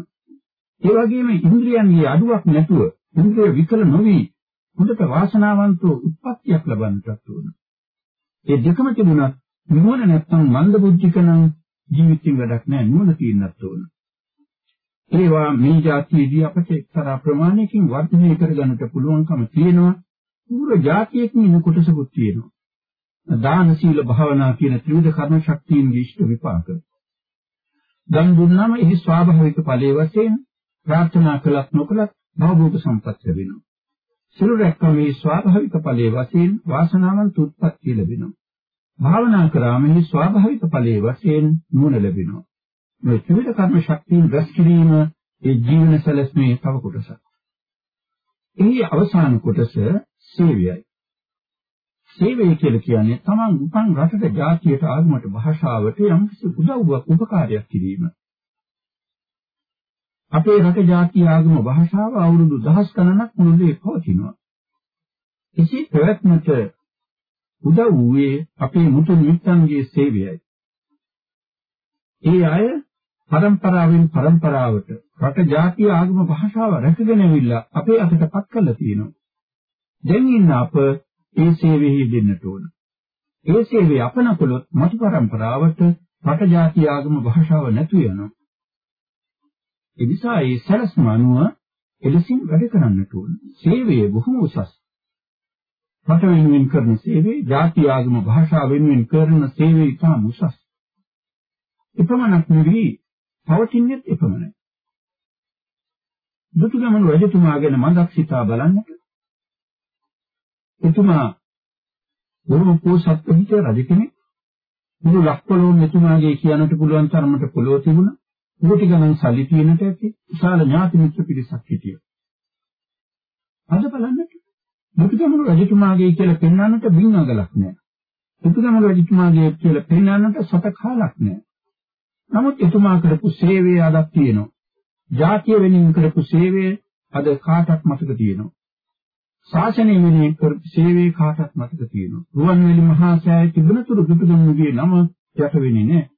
ඒ වගේම ඉන්ද්‍රියන්ගේ අඩුවක් නැතුව ඉන්ද්‍රිය විකල නොවි හොඳට වාසනාවන්ත උත්පත්තියක් ලබන්නටත් ඕන. ඒ දෙකම තිබුණත් නුවණ නැත්තම් මන්ද බුද්ධික නම් ජීවිතේ වැඩක් නැහැ නුවණ තියෙන්නත් ඕන. ඒවා මේ જાතියේදී අපිට එක්තරා ප්‍රමාණයකින් වර්ධනය කරගන්නට පුළුවන්කම තියෙනවා. පූර්ව જાතියකින් ඉන්න කොටසකුත් තියෙනවා. දාන සීල භාවනා කියන ත්‍රිවිධ කර්ම ශක්තියින්ගේ ඉෂ්ට විපාක. දන් දුන්නාම එහි ස්වාභාවික ඵලයේ වශයෙන් ප්‍රාර්ථනා කළත් නොකළත් භවභෝග සම්පත් ලැබෙනවා. සිල් රැක්කම මේ ස්වාභාවික ඵලයේ වශයෙන් වාසනාවන්ත උත්පත්ති ලැබෙනවා. භාවනා කරාම මේ ස්වාභාවික ඵලයේ වශයෙන් නුවණ ලැබෙනවා. මේ ත්‍රිවිධ කර්ම ශක්තියින් රැස් කිරීම ඒ ජීවන සැලැස්මේ තව කොටසක්. එහි අවසාන කොටස සේවයයි. සේවය කියලා කියන්නේ තමන් උපන් රටට ජාතියට ආගමට භාෂාවට යම්කිසි උදව්වක් උපකාරයක් කිරීම. අපේ රට ජාතිය ආගම භාෂාව අවුරුදු දහස් ගණනක් මුළුල්ලේ පවතිනවා. එසේ ප්‍රයත්නට උදව් වූයේ අපේ මුතු මිත්තන්ගේ සේවයයි. ඒ අය පරම්පරාවෙන් පරම්පරාවට රට ජාතිය ආගම භාෂාව රැකගෙන ඇවිල්ලා අපේ අතටපත් කරලා තියෙනවා. දැන් ඉන්න අප ඒ සේවෙහි දෙන්නට ඕන. ඒ සේවය අපනකොලොත් මතු පරම්පරාවට රට ජාතිය ආගම භාෂාව නැතු වෙනවා. ඒ නිසා ඒ සැලස්ම අනුව එලෙසින් වැඩ කරන්නට ඕන. සේවය බොහොම උසස්. රට වෙනුවෙන් කරන සේවය, ජාති ආගම භාෂාව වෙනුවෙන් කරන සේවය ඉතාම උසස්. එපමණක් නෙවෙයි, පවතින්නේ එපමණයි. දුටුගැමුණු රජතුමා ගැන මඳක් සිතා බලන්නට. එතුමා බොහොම පෝසත් පිට රජ කෙනෙක්. මුළු ලක්පොළොව එතුමාගේ කියන්නට පුළුවන් තරමට පොළොව තිබුණා. කුටි ගණන් සල්ලි තියෙනට ඇති විශාල ඥාති මිත්‍ර පිරිසක් හිටියා. අද බලන්නට මුතුගැමුණු රජතුමාගේ කියලා පෙන්වන්නට බින්නගලක් නැහැ. මුතුගැමුණු රජතුමාගේ කියලා පෙන්වන්නට සත කාලක් නැහැ. නමුත් එතුමා කරපු සේවය අදක් තියෙනවා. ජාතිය වෙනින් කරපු සේවය අද කාටත් මතක තියෙනවා. ශාසනය වෙනින් කරපු සේවය කාටත් මතක තියෙනවා. රුවන්වැලි මහා සෑය තිබුණතුරු දුටුගැමුණුගේ නම යට වෙන්නේ නැහැ.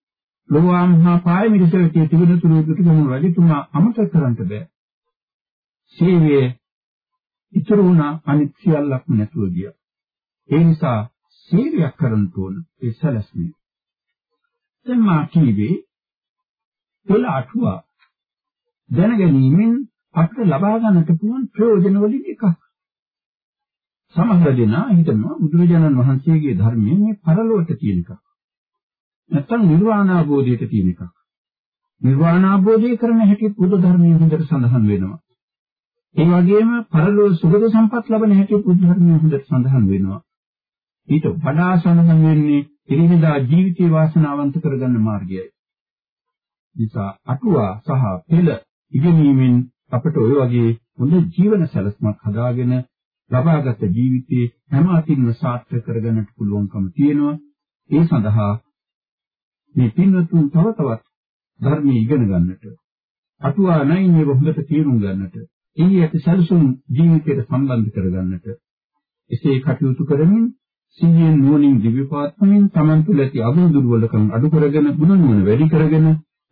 ලෝවාම් හා පාය මිරිසවිතේ තිබෙන තුරු දුටුගැමුණු රජතුමා අමතක කරන්න බෑ. සේවය ඉතුරු වුණා අනිත් සියල්ලක්ම නැතුව ගියා. ඒ නිසා සේවයක් කරන්න ඕන ඒ සැලැස්මේ. දැන් මා කීවේ පෙළ අටුවා දැනගැනීමෙන් අපිට ලබා ගන්නට පුළුවන් ප්‍රයෝජන වලින් එකක්. සමහර දෙනා හිතනවා බුදුරජාණන් වහන්සේගේ ධර්මයේ මේ පරලෝකයට තියෙන එකක්. නැත්තම් නිර්වාණ අවබෝධයට තියෙන එකක්. නිර්වාණ අවබෝධය කරන හැටි බුදු ධර්මයේ හොඳට සඳහන් වෙනවා. ඒ වගේම පරලෝක සුගත සම්පත් ලබන හැටි බුදු ධර්මයේ හොඳට සඳහන් වෙනවා. ඊට වඩා සඳහන් වෙන්නේ එදිනෙදා ජීවිතේ වාසනාවන්ත කරගන්න මාර්ගයයි. නිසා අටුවා සහ පෙළ ඉගෙනීමෙන් අපට ওই වගේ හොඳ ජීවන සැලසුමක් හදාගෙන ලබාගත් ජීවිතේ හැම අතින්ම සාර්ථක කරගන්නට පුළුවන්කම තියෙනවා. ඒ සඳහා මේ පින්වත්තුන් තව තවත් ධර්මයේ ඉගෙන ගන්නට අටුවා නැයින් මේක හොඳට තේරුම් ගන්නට එහි ඇති සැලසුම් ජීවිතයට සම්බන්ධ කරගන්නට එසේ කටයුතු කරමින් සිහියෙන් නුවණින් දිවිපාත්මමින් Taman තුළ ඇති අගුණ දුර්වලකම් අඩු කරගෙන ගුණ නුවණ වැඩි කරගෙන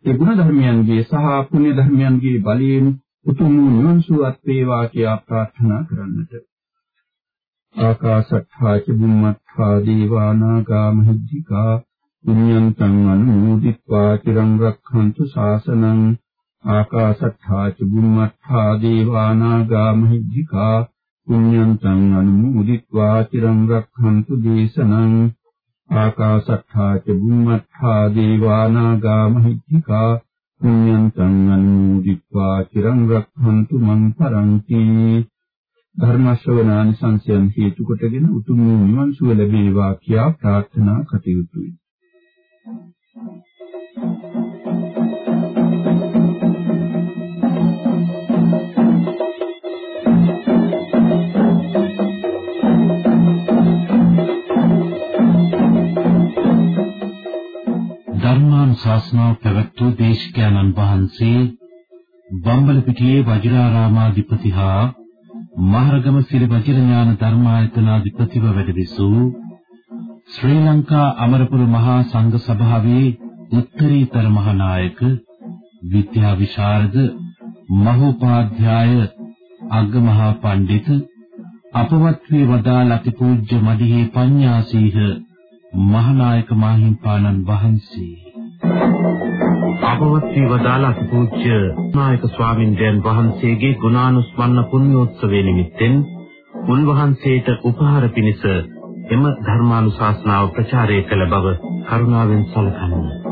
ඒ ගුණ ධර්මයන්ගේ සහ පුණ්‍ය ධර්මයන්ගේ බලයෙන් උතුම් නිවන් සුවත් වේවා කියා ප්‍රාර්ථනා කරන්නට. ආකාශට්ඨා ච බුම්මට්ඨා දීවානාගා මහිද්దికා පුඤ්ඤන්තං අනුමෝදිत्वा චිරං රක්ඛන්තු ශාසනං ආකාශත්ථා ච බුම්මත්ථා දේවානාගා මහිද්దికා පුඤ්ඤන්තං අනුමෝදිत्वा චිරං රක්ඛන්තු දේශනං ආකාශත්ථා ච බුම්මත්ථා දේවානාගා මහිද්దికා පුඤ්ඤන්තං අනුමෝදිत्वा චිරං රක්ඛන්තු මං පරන්ති. ධර්මශ්‍රවණානි සංසයන් හේතු කොටගෙන උතුම් නිවන් සුව ලැබේවා කියා ප්‍රාර්ථනා කටයුතුයි. ධර්මානුශාසනාව පැවැත් වූ දේශකයන්න් වහන්සේ බම්බලපිටියේ වජිරාරාමාධිපති හා මහරගම සිරි වජිරඥාන ධර්මායතනාධිපතිව වැඩ විසූ ශ්‍රී ලංකා අමරපුර මහා සංඝ සභාවේ උත්තරීතර මහානායක විද්‍යා විශාරද මහෝපාධ්‍යාය අග්ගමහා පඬිත අපවත් වී වදාළ අතිපූජ්‍ය මදිහේ පඤ්ඤාසීහ මහානායක මාහිම්පාණන් වහන්සේ. අපවත් වී වදාළ අතිපූජ්‍ය නායක ස්වාමින්දයන් වහන්සේගේ ගුණානුස්මරණ පුණ්‍යෝත්සවයේ නිමිත්තෙන් උන්වහන්සේට උපහාර පිණිස එම ධර්මානුශාසනාව ප්‍රචාරය කළ බව කරුණාවෙන් සැලකන්නේ.